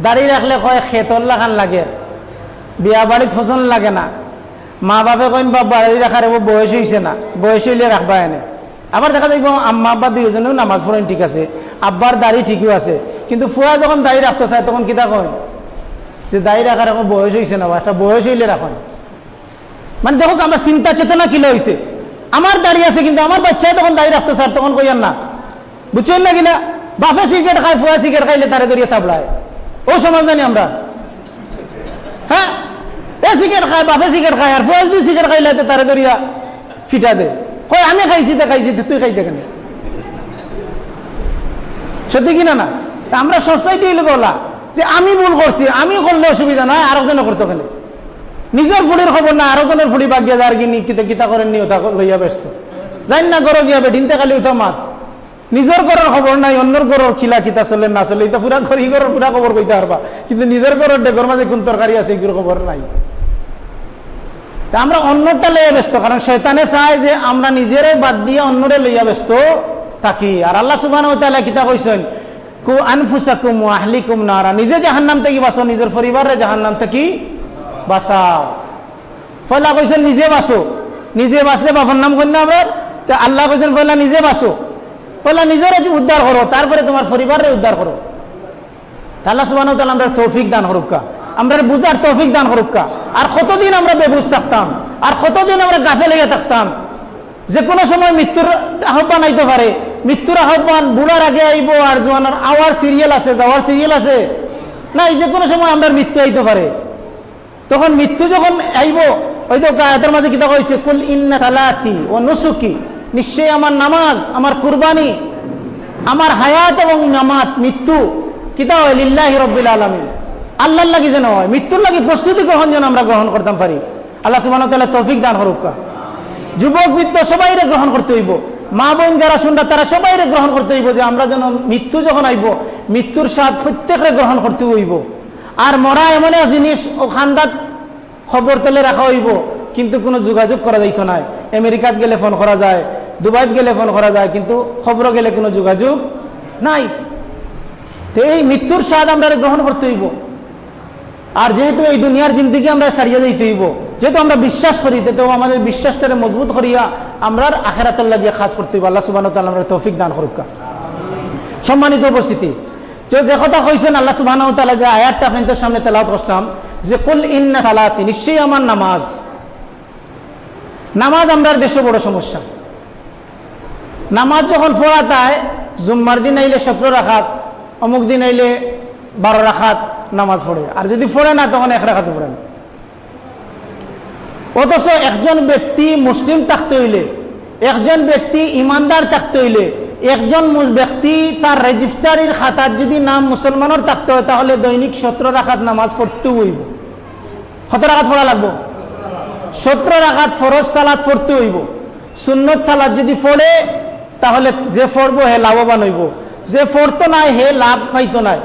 দাড়ি রাখলে কয় খেতর লাগান লাগে। বিয়া বাড়িত ফসল লাগে না। মা বাপে কইন বা বাড়ি রাখার বয়স হয়েছে না। বয়স হইলে রাখবা এনে। আবার দেখা যাইব, আম্মা, আব্বা দুইজনেও নামাজ পড়েন ঠিক আছে। আব্বার দাড়ি ঠিকই আছে। কিন্তু ফুয়া যখন দাড়ি রাখতে চায়, তখন কিতা কয়? যে দাড়ি রাখার এখন বয়স হয়েছে না, একটা বয়স হইলে রাখেন। মানে দেখো আমার চিন্তা চেতনা কিলো হয়েছে আমার দাড়ি আছে কিন্তু আমার বাচ্চায় তখন দাড়ি রাখতে চায় তখন কইয়ান না। বুঝছেন না কিনা? বাপে সিগারেট খায়, ফুয়া সিগারেট খাইলে তারে দরিয়ে তাবলায় ও সমাজ জানি আমরা। হ্যাঁ? এ সিগারেট খায়, বাপে সিগারেট খায়, আর ফুয়া যদি সিগারেট খাইলে তারে দরিয়া ফিটা দে। কয়, আমি খাইছি তে খাইছি তুই খাইতে কেন? সত্যি কিনা না? আমরা সোসাইটি গলা যে আমি ভুল করছি, আমি করলে অসুবিধা নাই আরও জনে করতে কেন নিজের ফুলির খবর না আরও জনের ফুলি বাগিয়া যার গিনি কিতা কিতা করেন নি, ওটা লইয়া ব্যস্ত। জান না গরো গিয়া বেঠিনতে খালি উঠা মাত নিজের ঘরের খবর নাই, অন্যর ঘরের খিলা কিতা চলে, না চলে এটা পুরা ঘর ঘরের পুরা খবর কইতে পারবা। কিন্তু নিজের ঘরের ডেগর মাঝে কোন তরকারি আছে এগুলো খবর নাই। তা আমরা অন্যটা লইয়া ব্যস্ত, কারণ শয়তানে চায় যে আমরা নিজেরে বাদ দিয়ে অন্যরে লইয়া ব্যস্ত থাকি। আর আল্লাহ সুবাহ কিতা কইছেন? কু আনফুসাকুম আহলিকুম নারা। নিজে জাহান নাম থেকে বাঁচো, নিজের পরিবারে জাহান নাম থেকে বাঁচাও। ফয়লা কইছেন, নিজে বাঁচো। নিজে বাঁচলে বাবার নাম কন্যা আমরা? তা আল্লাহ কইছেন, ফয়লা নিজে বাঁচো। ফয়লা নিজের উদ্ধার করো, তারপরে তোমার পরিবারে উদ্ধার করো। আল্লাহ সুবাহ আমরা তৌফিক দান হরুকা আমরা বুঝার তৌফিক দান হরুকা আর কতদিন আমরা বেবুজ থাকতাম, আর কতদিন আমরা গাফে লেগে থাকতাম, যে কোনো সময় মৃত্যুর আহ্বান আইতে পারে। মৃত্যুর আহ্বান বুড়ার আগে আইব আর জোয়ানার, আওয়ার সিরিয়াল আছে, যাওয়ার সিরিয়াল আছে। না এই যে কোনো সময় আমরা মৃত্যু আইতে পারে। তখন মৃত্যু যখন আইব, ওই তো গায়ের মাঝে কিতা কইছে কুল ইন্না সালাতি ও নুসুকি নিশ্চয়ই আমার নামাজ, আমার কুরবানি, আমার হায়াত এবং নামাত, মৃত্যু কিতা হয়, লিল্লাহি রব্বিল আলামিন আল্লাহর লাগি যেন হয়। মৃত্যুর লাগি প্রস্তুতি গ্রহণ যেন আমরা গ্রহণ করতাম পারি। আল্লাহ ওয়া তৌফিক দান হরুকা যুবক, বৃদ্ধ সবাই গ্রহণ করতে হইব। মা বোন যারা শুনরা তারা সবাই গ্রহণ করতে হইব যে আমরা যেন মৃত্যু যখন আইব মৃত্যুর স্বাদ প্রত্যেকের গ্রহণ করতে হইব। আর মরা এমন এক জিনিস, ও খান্দাত খবর তেলে রাখা হইব, কিন্তু কোনো যোগাযোগ করা যাইতো না। আমেরিকাত গেলে ফোন করা যায়, দুবাইত গেলে ফোন করা যায়, কিন্তু খবর গেলে কোনো যোগাযোগ নাই। তো এই মৃত্যুর স্বাদ আমরা গ্রহণ করতে হইব। আর যেহেতু এই দুনিয়ার জিন্দিগি আমরা সারিয়ে যাইতে হইব, যেহেতু আমরা বিশ্বাস করি, তো আমাদের বিশ্বাসটারে মজবুত করিয়া আমরা আখেরাতের লাগিয়ে কাজ করতে হইব। আল্লাহ সুবাহ আমরা তৌফিক দান করুক। সম্মানিত উপস্থিতি, তো যে কথা কইছেন আল্লাহ সুবাহ যে আয়াতটা আপনাদের সামনে তেলাওত করলাম যে কুল ইন্না সালাতি নিশ্চয়ই আমার নামাজ। নামাজ আমরা দেশে বড় সমস্যা। নামাজ যখন পড়া তাই জুম্মার দিন আইলে সতেরো রাখাত, অমুক দিন আইলে বারো রাখাত নামাজ পড়ে। আর যদি পড়ে না, তখন এক রাখাতে পড়ে না। অথচ একজন ব্যক্তি মুসলিম থাকতে হইলে, একজন ব্যক্তি ইমানদার থাকতে হইলে, একজন ব্যক্তি তার রেজিস্টারির খাতার যদি নাম মুসলমানের থাকতে হয়, তাহলে দৈনিক সতেরো রাখাত নামাজ পড়তে হইব। কত রাখাত পড়া লাগবো? সতেরো রাখাত ফরজ সালাদ পড়তে হইব। সুন্নত সালাদ যদি পড়ে, তাহলে যে পড়ব হে লাভবান হইব। যে পড়তো নাই, হে লাভ পাইতো নাই।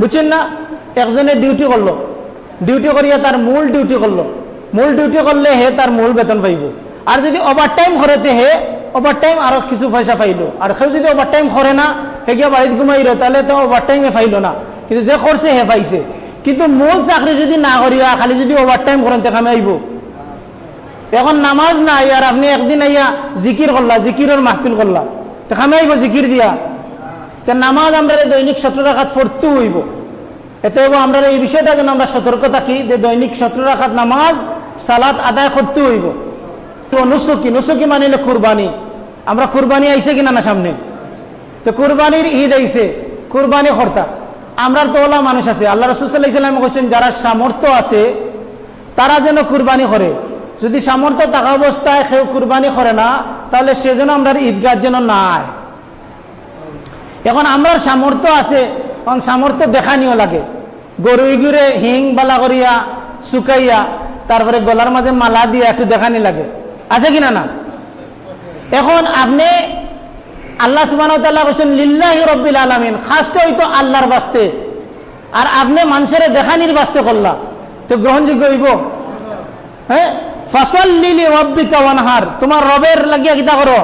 বুঝছেন না? একজনে ডিউটি করল। ডিউটি করিয়া তার মূল ডিউটি করল। মূল ডিউটি করলে হে তার মূল বেতন পাইব। আর যদি ওভার টাইম করেতে হে ওভার টাইম আরও কিছু পয়সা পাইল। আর কেউ যদি ওভার টাইম করে না, হে গিয়ে বাড়িতে ঘুমাইল তাহলে তো ওভার টাইমে পাইল না। কিন্তু যে করছে হে পাইছে। কিন্তু মূল চাকরি যদি না করিয়া, খালি যদি ওভার টাইম করেন তো কামে আইব। এখন নামাজ নাই, আর আপনি একদিন আইয়া জিকির করলা, জিকিরের মাহফিল করলা। তো কামে আইব জিকির দিয়া। তো নামাজ আমরা দৈনিক সতেরো রাখাত পড়তে হইব। এতে আমরা এই বিষয়টা যেন আমরা সতর্ক থাকি যে দৈনিক সতেরো রাখাত নামাজ সালাত আদায় করতে হইব। নুসুকি নুসুকি মানিলে কুরবানি। আমরা কুরবানি আইসে কিনা না সামনে? তো কুরবানির ঈদ আইসে কুরবানি কর্তা আমরা তো ওলা মানুষ আছে। আল্লাহ রসুল্লাহাম বলছেন, যারা সামর্থ্য আছে, তারা যেন কুরবানি করে। যদি সামর্থ্য থাকা অবস্থায় কেউ কুরবানি করে না, তাহলে সে যেন আমরা ঈদগাহ যেন নাই। এখন আমরা সামর্থ্য আছে কারণ সামর্থ্য দেখানিও লাগে। গরু ইগুরে হিং বালা করিয়া, শুকাইয়া, তারপরে গলার মাঝে মালা দিয়ে একটু দেখানি লাগে। আছে কিনা না? এখন আপনি আল্লাহ সুবাহ কৈছেন লিল্লাহি রব্বিল আলমিন খাসতে হইতো আল্লাহর বাস্তে। আর আপনি মানুষের দেখানির বাস্তে করলা, তো গ্রহণযোগ্য হইব? হ্যাঁ? ফসল লিলি রব্বিকা ওয়ানহার, তোমার রবের লাগিয়া কিতা করো।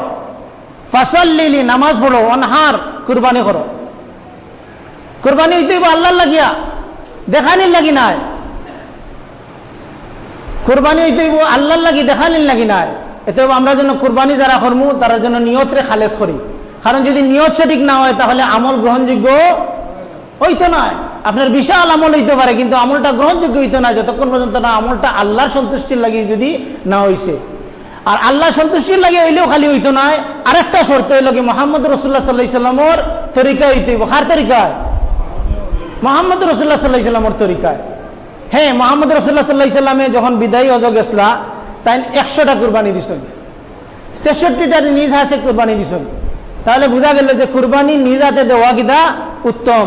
ফসল লিলি নামাজ পড়ো, অনহার কুরবানি করো। কুরবানি হইতে হইব আল্লাহর লাগিয়া, দেখানির লাগি নাই। কুরবানি হইতে আল্লাহর লাগি, দেখানির লাগি নাই। এতে আমরা যেন কুরবানি যারা করমু, তারা যেন নিয়তরে খালেজ করি। কারণ যদি নিয়ত সঠিক না হয়, তাহলে আমল গ্রহণযোগ্য হইতো নয়। আপনার বিশাল আমল হইতে পারে, কিন্তু আমলটা গ্রহণযোগ্য হইতো না, যতক্ষণ পর্যন্ত না আমলটা আল্লাহর সন্তুষ্টির লাগে যদি না হইছে। আর আল্লাহ সন্তুষ্টির লাগে হইলেও খালি হইতো নয় আরেকটা শর্ত হইল কি, মোহাম্মদ রসুল্লাহ সাল্লাহ ইসলামর তরিকা হইতে হইব। কার তরিকায় মোহাম্মদ রসুল্লাহ সাল্লাহ ইসলামর তরিকায় হ্যাঁ মোহাম্মদ রসুল্লাহ সাল্লাহ ইসলামে যখন বিদায়ী অজগ গেছলা তাই একশোটা কুরবানি দিছেন। তেষট্টিটা নিজ হাসে কুরবানি দিছেন। তাহলে বোঝা গেল যে কুরবানি নিজ হাতে দেওয়া কিনা উত্তম।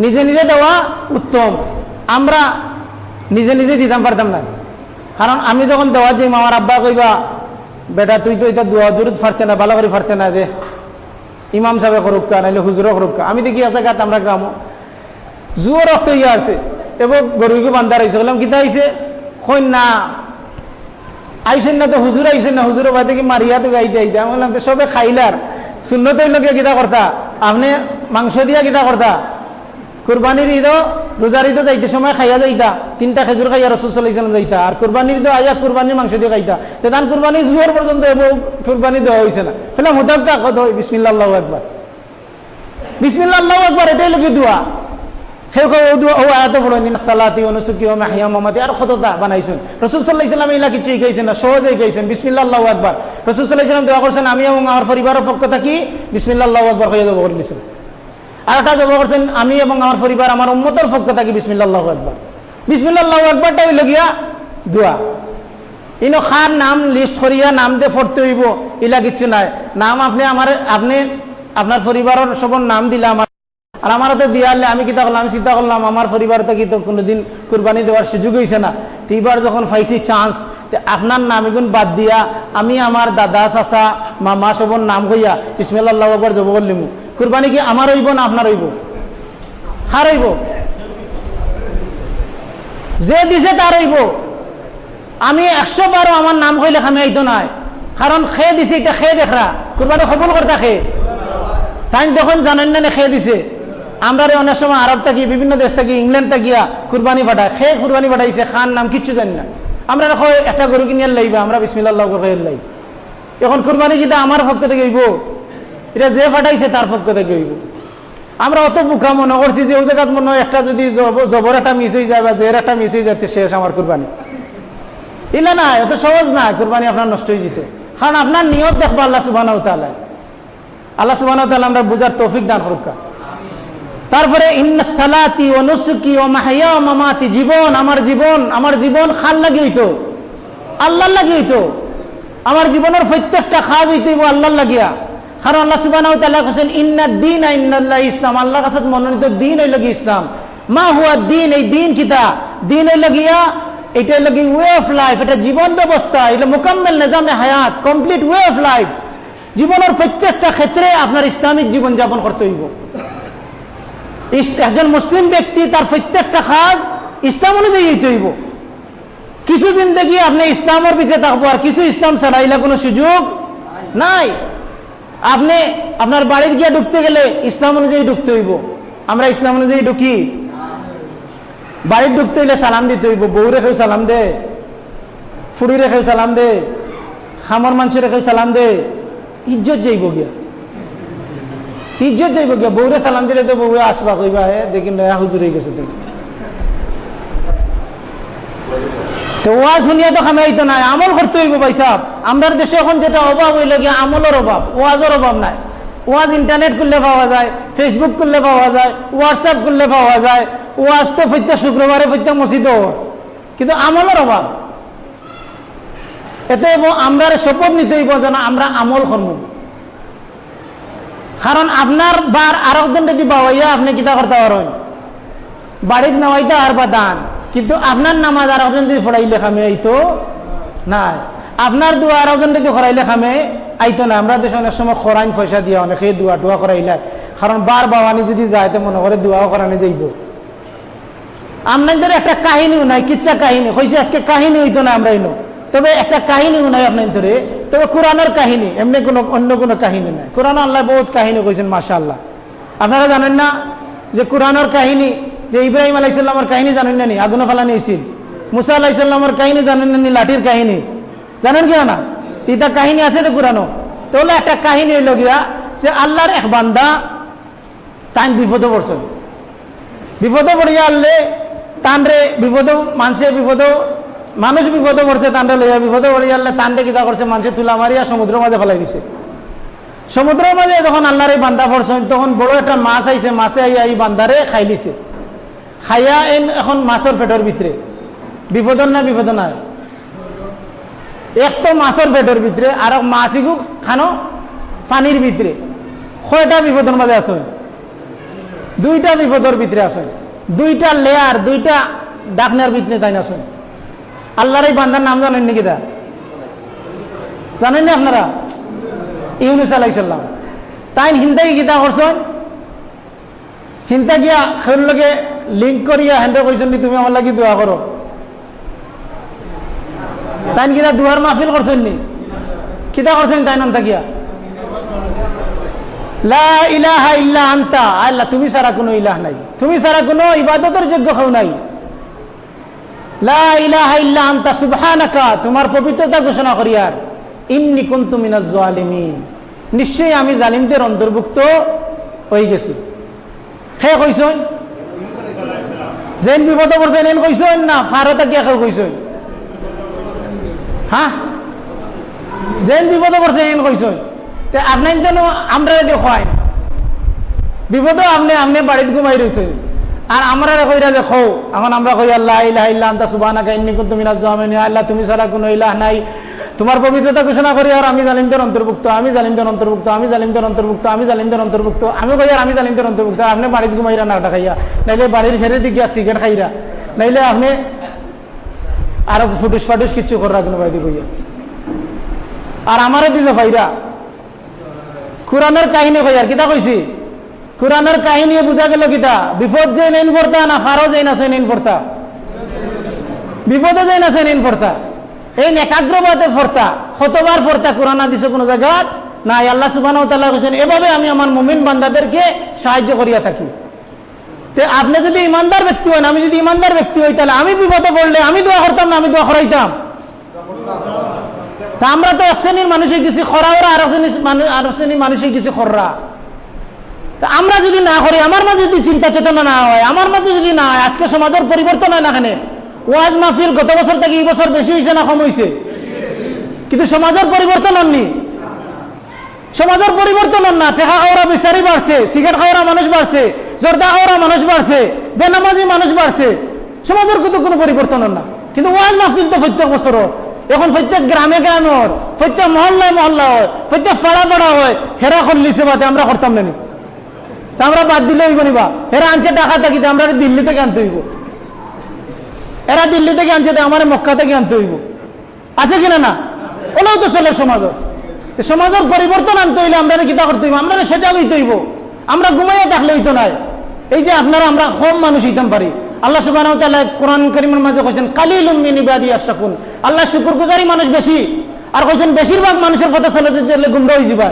নিজে নিজে দেওয়া উত্তম। আমরা নিজে নিজে দিতাম, পারতাম না। কারণ আমি যখন দেওয়া যাই আমার আব্বা কইবা, বেটা, তুই তো এটা দোয়া দূরত ফারতে না ভালো করে ফারতে না দে। ইমাম সাহেব করুক্কা নাইলে হুজুরও করুক্কা আমি দেখি আছে গাত আমরা গ্রামও। জুয়ো রক্ত ইয়ে আছে এবং গরুকে বান্ধা রয়েছে বললাম কিতা আইছে? কই না। আইসেন না তো, হুজুর আইসেন না হুজুর বাদে কি মারিয়া তো গাইতে আইতে? আমি বললাম তো সবে খাইলার। শূন্য তো লোকে কিতা করতা? আপনি মাংস দিয়া কিতা করতা? কুরবানির ঈদ রোজার ঈদ যাইতে সময় খাইয়া যাইতা, তিনটা খেজুর খাইয়া রসুল সাল্লাম যাইতা, আর কুরবানির ঈদ আইয়া কুরবানির মাংস দিয়ে খাইতা। তো তান কুরবানি জুয়ার পর্যন্ত কুরবানি দেওয়া হয়েছে না। ফেলে মোতাবকা কত হয়? বিসমিল্লা একবার বিসমিল্লা একবার এটাই লোকে দোয়া ইসলাম না বিসমিল্লা একবার রসুল ইসলাম আমি এবং আমার পরিবারের পক্ষ থাকি বিসমিল্লা একবার হয়ে যাব দিয়েছেন। আর একটা জবা করছেন, আমি এবং আমার পরিবার, আমার উম্মতের পক্ষ থাকি বিসমিল্লা আল্লাহ একবার বিসমিল্লা আল্লাহ একবারটা হইল গিয়া দোয়া। ইনো খার নাম লিস্ট করিয়া নাম দিয়ে পড়তে হইব, ইলা কিচ্ছু নাই। নাম আপনি আমার, আপনি আপনার পরিবারের সব নাম দিলে আমার, আর আমার হাতে দিয়ে আমি কিতা করলাম চিন্তা করলাম, আমার পরিবার তো কোনোদিন কুরবানি দেওয়ার সুযোগ হয়েছে না। এইবার যখন পাইছি চান্স আপনার নাম এগুন বাদ দিয়া আমি আমার দাদা, চাচা, মামা সবর নাম হইয়া ইসমাইল্লাহ একবার জব করলিম। কুরবানি কি আমার হইব না আপনার হইব? হার হইব? যে দিছে তার হইব। আমি একশো বারো আমার নাম হইলে আমি আইতো নাই। কারণ খেয়ে দিছে, এটা খেয়ে দেখরা। কুরবানি সবল করতা খেয়ে তাই তখন জানেন না খেয়ে দিছে? আমরা অনেক সময় আরব থাকি, বিভিন্ন দেশ থাকি, ইংল্যান্ড থাকিয়া কুরবানি ফাটায় সে কুরবানি ফাটাইছে খান নাম কিচ্ছু জানি না। আমরা একটা গরু কিনে লাইবা, আমরা বিসমিল্লাহ হয়ে লাই। এখন কুরবানি কিতা আমার পক্ষ থেকে হইব? এটা যে ফাটাইছে তার পক্ষ থেকে হইব। আমরা অত বুকা মনে করছি যে ওই জায়গাত মনে একটা যদি জবর একটা মিস হয়ে যায় বা জের একটা মিস হয়ে যাতে শেষ আমার কুরবানি। ইলা না এত সহজ না, কুরবানি আপনার নষ্ট হয়ে যেত। কারণ আপনার নিয়ত দেখব আল্লাহ সুবাহ আল্লাহ সুবাহ আমরা বুঝার তৌফিক দান হরকা তারপরে সালাতি ও নুসুকি ও মাহিয়া মামাতি, জীবন আমার জীবন আমার জীবন খাল লাগি হইতো। আল্লাহ লাগি হইতো। আমার জীবনের প্রত্যেকটা খাজ হইতে আল্লাহ লাগিয়া। কারণ আল্লাহ সুবাহ হোসেন ইন্না দিন ইন্নাল্লাহ ইসলাম। আল্লাহ কাছে মনোনীত দিন হইল কি ইসলাম। মা হুয়া দিন এই দিন কিতা? দিন হইল গিয়া, এটা হইল কি ওয়ে অফ লাইফ এটা জীবন ব্যবস্থা এটা মোকাম্মেল নিজামে হায়াত কমপ্লিট ওয়ে অফ লাইফ জীবনের প্রত্যেকটা ক্ষেত্রে আপনার ইসলামিক জীবন যাপন করতে হইব। একজন মুসলিম ব্যক্তি তার প্রত্যেকটা কাজ ইসলাম অনুযায়ী হইতে হইব। কিছু জিন্দগি আপনি ইসলামের ভিতরে থাকব আর কিছু ইসলাম ছাড়াইলে কোনো সুযোগ নাই। আপনি আপনার বাড়িতে গিয়ে ঢুকতে গেলে ইসলাম অনুযায়ী ঢুকতে হইব। আমরা ইসলাম অনুযায়ী ঢুকি। বাড়ির ঢুকতে হইলে সালাম দিতে হইব। বউ রেখেও সালাম দে, ফুড়ি রেখেও সালাম দে, খামর মাংস রেখেও সালাম দে। ইজ্জত যাইব গিয়া। ইজ্জত যাইব গিয়া। বউরে সালাম দিলে তো বউরে আসবা কইবা হে দেখি নয়া হুজুর হয়ে গেছে তুমি তো ওয়াজ শুনিয়া তো খামাইতো নাই, আমল করতে হইব ভাই সাহ আমরা দেশে এখন যেটা অভাব হইল গিয়া আমলের অভাব, ওয়াজের অভাব নাই। ওয়াজ ইন্টারনেট করলে পাওয়া যায় ফেসবুক করলে পাওয়া যায় হোয়াটসঅ্যাপ করলে পাওয়া যায়, ওয়াজ তো প্রত্যেক শুক্রবারে প্রত্যেক মসজিদও কিন্তু আমলের অভাব। এতে আমরা শপথ নিতে হইব যেন আমরা আমল করব। কারণ আপনার বার আর একজন যদি বাবাইয়া আপনি কিতা করতে পারেন, বাড়িতে নেওয়াইতে আর বা দান। কিন্তু আপনার নামাজ আর একজন যদি ফড়াইলে খামে আইতো, নাই। আপনার দোয়া আর একজন যদি খরাইলে খামে আইতো না, আমরা দেশে অনেক সময় খরাইন পয়সা দিয়া অনেকে দোয়া টোয়া করাইলে কারণ বার বাবানি যদি যায়, তো মনে করে দোয়াও করানো যাইব। আপনাদের একটা কাহিনীও নাই কিচ্ছা কাহিনী। হয়েছে আজকে কাহিনী হইতো না, আমরা ইনো তবে একটা কাহিনীও নাই আপনার তবে কোরআনের কাহিনী, এমনি কোনো অন্য কোনো কাহিনী নাই। কোরআন আল্লাহ বহুত কাহিনী কইছেন মাসা আল্লাহ আপনারা জানেন না যে কোরআনের কাহিনী যে ইব্রাহিম আলাইসাল্লামের কাহিনী জানেন না আগুনে ফালানি হয়েছিল মুসা আলাইসাল্লামের কাহিনী জানেন না নি? লাঠির কাহিনী। জানেন কি না তিতা কাহিনী আছে তো কোরআনও। তাহলে একটা কাহিনী হইল গিয়া যে আল্লাহর এক বান্দা তাই বিপদে পড়ছেন বিপদে পড়িয়া আনলে তানরে বিপদ, মানুষের বিপদ, মানুষ বিপদে পড়ছে তানরে লইয়া বিপদে পড়িয়া আনলে তানরে কিতা করছে? মানুষের তুলা মারিয়া সমুদ্রের মাঝে ফেলাই দিছে। সমুদ্রের মাঝে যখন আল্লাহর এই বান্দা পড়ছেন তখন বড় একটা মাছ আইছে, মাছে আইয়া এই বান্দারে খাই খাইয়া এখন মাছের পেটের ভিতরে। বিপদন না বিপদ নাই? এক তো মাছের পেটের ভিতরে আর মাছিগু খানো পানির ভিতরে। কয়টা বিপদের মাঝে আসুন দুইটা বিপদের ভিতরে আসুন দুইটা লেয়ার দুইটা ডাকনার ভিতরে তাই আসুন আল্লাহর এই বান্দার নাম জানেন নাকি দা? জানেন না আপনারা? ইউনুস আলাইসাল্লাম তাই হিন্দাই গীতা করছেন হিন্তা গিয়া লগে লিঙ্ক করিয়া হেন্ডে কইছেন নি, তুমি আমার লাগি দোয়া করো। তাই কিনা দুয়ার মাহফিল করছেন নি? কিতা করছেন তাই নাম থাকিয়া ইলাহা ইল্লা আন্তা। আল্লাহ, তুমি সারা কোনো ইলাহ নাই। তুমি সারা কোনো ইবাদতের যোগ্য খাও নাই। লা ইলাহা ইল্লা আন্তা, সুবহানাকা। তোমার পবিত্রতা ঘোষণা করি আর। ইন্নি কুনতু মিনাজ জালিমিন। নিশ্চয়ই আমি জালিমদের অন্তর্ভুক্ত হয়ে গেছি। খে কইছেন? যেন বিপদ পড়ছেন এন কইছেন না ফারতা গিয়া কেউ কইছেন হ্যাঁ যেন বিপদ পড়ছেন এন কইছেন তে আপনার যেন আমরা দেখুয়াই বিপদ আপনি আপনি বাড়িতে ঘুমাই রইতে আর আমরা কইরা দেখো এখন আমরা কই আল্লাহ ইলাহা ইল্লা আনতা সুবহানাকা, ইন্নী কুনতু মিনাজ জালিমিন আল্লাহ তুমি ছাড়া কোনো ইলাহ নাই। তোমার পবিত্রতা ঘোষণা করি আর আমি জালিমদের অন্তর্ভুক্ত, আমি জালিমদের অন্তর্ভুক্ত, আমি জালিমদের অন্তর্ভুক্ত, আমি জালিমদের অন্তর্ভুক্ত, আমি কই আর আমি জালিমদের অন্তর্ভুক্ত, আপনি বাড়িতে ঘুমাইরা নাটা খাইয়া, নাইলে বাড়ির ফেরে দিকে সিগারেট খাইরা, নাইলে আপনি আরও ফুটুস ফাটুস কিচ্ছু করে রাখল বাইরে কইয়া আর আমারে দিছে ভাইরা কোরআনের কাহিনী কই আর কিতা কইছি? কোরআনের কাহিনী বুঝা গেল কিতা? বিপদ যে নেন পড়তা না ফারো যে না নেন পড়তা বিপদে যে না নেন পড়তা এই একাগ্রবাদে ফর্তা কতবার ফর্তা কোরআন দিছে কোন জায়গাত না আল্লাহ সুবাহ কৈছেন এভাবে আমি আমার মুমিন বান্দাদেরকে সাহায্য করিয়া থাকি। তে আপনি যদি ইমানদার ব্যক্তি হন, আমি যদি ইমানদার ব্যক্তি হই, তাহলে আমি বিপদে পড়লে আমি দোয়া করতাম না, আমি দোয়া করাইতাম? তা আমরা তো এক শ্রেণির মানুষের কিছু খরা ওরা আর শ্রেণির মানুষের কিছু খররা। তা আমরা যদি না করি, আমার মাঝে যদি চিন্তা চেতনা না হয়, আমার মাঝে যদি না হয়, আজকে সমাজের পরিবর্তন হয় না এখানে ওয়াজ মাহফিল গত বছর থেকে এই বছর বেশি হয়েছে না কম হয়েছে? কিন্তু সমাজের পরিবর্তন হননি। সমাজের পরিবর্তন হন না। টেকা খাওয়া বিচারি বাড়ছে, সিগারেট খাওয়া মানুষ বাড়ছে, জর্দা খাওয়া মানুষ বাড়ছে, বেনামাজি মানুষ বাড়ছে। সমাজের কিন্তু কোনো পরিবর্তন হন না। কিন্তু ওয়াজ মাহফিল তো প্রত্যেক বছর এখন প্রত্যেক গ্রামে গ্রামে হয়, প্রত্যেক মহল্লায় মহল্লা হয়, প্রত্যেক পাড়া পাড়া হয়, হেরা করলিছে বাদে আমরা করতাম না তা আমরা বাদ দিলে হইব নিবা হেরা আনছে টাকা থাকিতে আমরা দিল্লি থেকে আনতে হইব? এরা দিল্লি থেকে আনছে আমার মক্কা থেকে আনতে হইব। আছে কিনা না? ওলাও তো চলে সমাজ সমাজের পরিবর্তন আনতে হইলে আমরা কিতা করতে হইব আমরা সজাগ হইতে হইব। আমরা ঘুমাইয়া থাকলে হইতো নাই। এই যে আপনারা, আমরা কম মানুষ হইতাম পারি। আল্লাহ সুবাহ কোরআন করিমের মাঝে কইছেন কালিল মিনিবাদি আশরাকুন আল্লাহ শুকুর গুজারি মানুষ বেশি। আর কইছেন, বেশিরভাগ মানুষের কথা চলে যেতে গুমরা হয়ে যাবা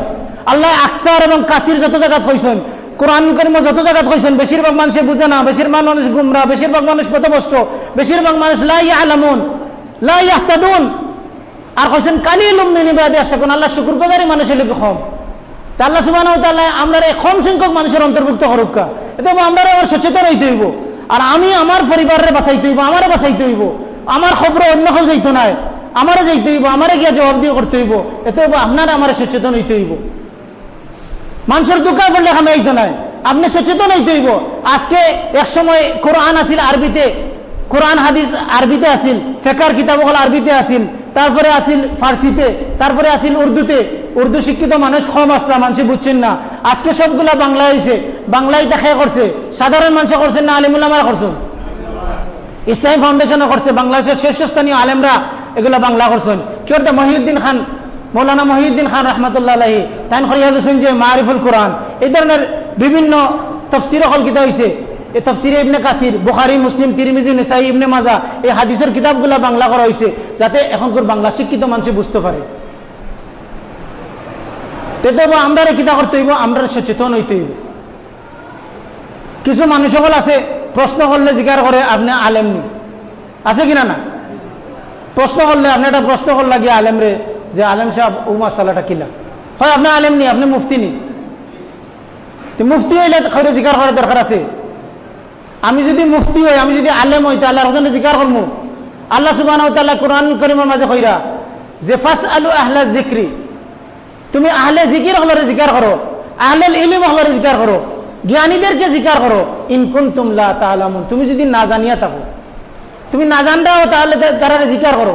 আল্লাহ আকসার এবং কাসির যত জায়গা কইছেন কোরআন করিম যত জায়গা কইছেন, বেশিরভাগ মানুষে বুঝে না, বেশিরভাগ মানুষ গুমরা, বেশিরভাগ মানুষ পথভ্রষ্ট, বেশিরভাগ মানুষ লাই আলামুন লাই আহতাদুন আর কইছেন, কালিল মিনিবাদি আশরাকুন আল্লাহ শুকুর গুজারি মানুষের লোক কম তা আল্লাহ সুবাহ আমরা এই কম সংখ্যক মানুষের অন্তর্ভুক্ত হরুকা এটা আমরা আবার সচেতন হইতে হইব। আর আমি আমার পরিবারের বাঁচাইতে হইব, আমারে বাঁচাইতে হইব। আমার খবর অন্য কেউ যাইতো নাই, আমারে যাইতে হইব, আমারে গিয়া জবাব দিয়ে করতে হইব। এতে আপনারা আমার সচেতন হইতে হইব। মানুষের দোকান করলে আমি হইতো নাই। আপনি সচেতন হইতে হইব। আজকে এক সময় কোরআন আসিল আরবিতে, কোরআন হাদিস আরবিতে আসিল ফেকার কিতাব হল আরবিতে আসিল তারপরে আসিল ফার্সিতে, তারপরে আসিল উর্দুতে। উর্দু শিক্ষিত মানুষ কম আসলা, মানুষ বুঝছেন না। আজকে সবগুলা বাংলা হয়েছে বাংলায় দেখা করছে। সাধারণ মানুষ করছেন না আলিমুল্লামারা করছেন? ইসলামী ফাউন্ডেশনও করছে। বাংলাদেশের শীর্ষস্থানীয় আলেমরা এগুলা বাংলা করছেন। কি করতে মহিউদ্দিন খান মৌলানা মহিউদ্দিন খান রহমতুল্লাহ আলহী তাই করিয়া গেছেন যে মারিফুল কোরআন, এই ধরনের বিভিন্ন তফসির হল কিতা হয়েছে এই তফসির ইবনে কাসির, বুখারি, মুসলিম, তিরিমিজি, নিসাই, ইবনে মাজা, এই হাদিসের কিতাবগুলা বাংলা করা হয়েছে যাতে এখনকার বাংলা শিক্ষিত মানুষ বুঝতে পারে। তেতে আমরা কিতা করতে হইব? আমরা সচেতন হইতে হইব। কিছু মানুষ সকল আছে, প্রশ্ন করলে জিজ্ঞার করে, আপনি আলেম নি? আছে কিনা না? প্রশ্ন করলে, আপনি একটা প্রশ্ন করলে গিয়ে আলেম রে যে আলেম সাহেব ও মাসালাটা কিলা। হয় আপনি আলেম নি, আপনি মুফতি নি। মুফতি হইলে খৈরে জিজ্ঞার করার দরকার আছে। আমি যদি মুফতি হই, আমি যদি আলেম হই, তাহলে হোসেন জিজ্ঞার করব আল্লাহ সুবাহ কোরআন করিমের মাঝে কইরা যে ফাস আলু আহলা জিক্রি তুমি আহলে জিকির হলরে জিকার করো আহলে ইলিম হলরে জিকার করো, জ্ঞানীদেরকে জিকার করো। ইনকুন তুমলা তাহলামুন তুমি যদি না জানিয়া থাকো, তুমি না জানরাও তাহলে তারা জিকার করো।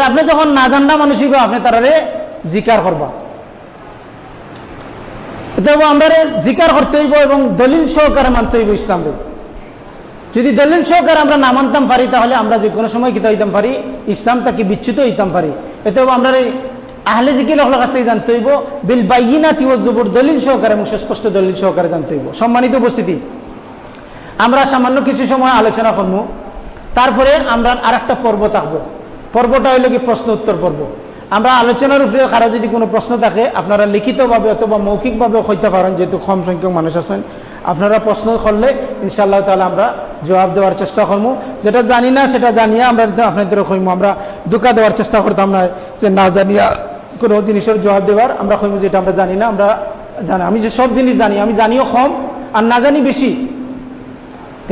আপনি যখন না জানা মানুষ হইব, আপনি তারারে জিকার করবা। আমরা জিকার করতে হইব এবং দলিল সহকারে মানতে হইব ইসলামরে। যদি দলিল সহকারে আমরা না মানতাম পারি, তাহলে আমরা যে কোনো সময় কিতা হইতাম পারি? ইসলাম তাকে বিচ্যুত হইতাম পারি। এতে আমরা আহলে জিকির হল কাছ থেকে জানতে হইব, বিল বাইনা তিওজবুর দলিল সহকারে এবং সুস্পষ্ট দলিল সহকারে জানতে হইব। সম্মানিত উপস্থিতি, আমরা সামান্য কিছু সময় আলোচনা করব তারপরে আমরা আর একটা পর্ব থাকব। পর্বটা হইল কি প্রশ্ন উত্তর পর্ব। আমরা আলোচনার উপরে কারও যদি কোনো প্রশ্ন থাকে, আপনারা লিখিতভাবে অথবা মৌখিকভাবে হইতে পারেন, যেহেতু কম সংখ্যক মানুষ আছেন। আপনারা প্রশ্ন করলে ইনশাআল্লাহ তাহলে আমরা জবাব দেওয়ার চেষ্টা করব। যেটা জানি না, সেটা জানিয়ে আমরা আপনাদের কইমু, আমরা দুকা দেওয়ার চেষ্টা করতাম না যে না জানিয়া কোনো জিনিসের জবাব দেওয়ার। আমরা কইমু যেটা আমরা জানি না, আমরা জানি আমি যে সব জিনিস জানি, আমি জানিও কম আর না জানি বেশি।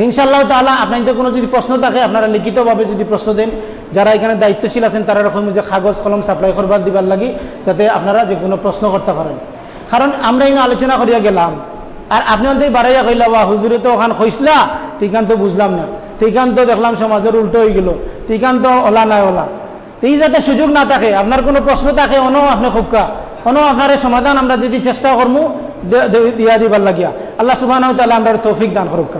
ইনশাল্লাহ তাহলে আপনাদের কোনো যদি প্রশ্ন থাকে, আপনারা লিখিতভাবে যদি প্রশ্ন দেন যারা এখানে দায়িত্বশীল আছেন, তারা এরকম যে কাগজ, কলম সাপ্লাই করবার দিবার লাগি যাতে আপনারা যে কোনো প্রশ্ন করতে পারেন। কারণ আমরা এই আলোচনা করিয়া গেলাম। আর আপনি অন্তত বাড়াইয়া কইলা বা হুজুরে তো ওখান খইসলা তিকান তো বুঝলাম না। তিকান তো দেখলাম সমাজের উল্টো হয়ে গেল। তিকান তো ওলা নাই ওলা। এই যাতে সুযোগ না থাকে, আপনার কোনো প্রশ্ন থাকে অন আপনি খুবকা। অন আপনার সমাধান আমরা যদি চেষ্টা করব দিয়া দিবার লাগিয়া। আল্লাহ সুবাহ আমরা তৌফিক দান করুকা।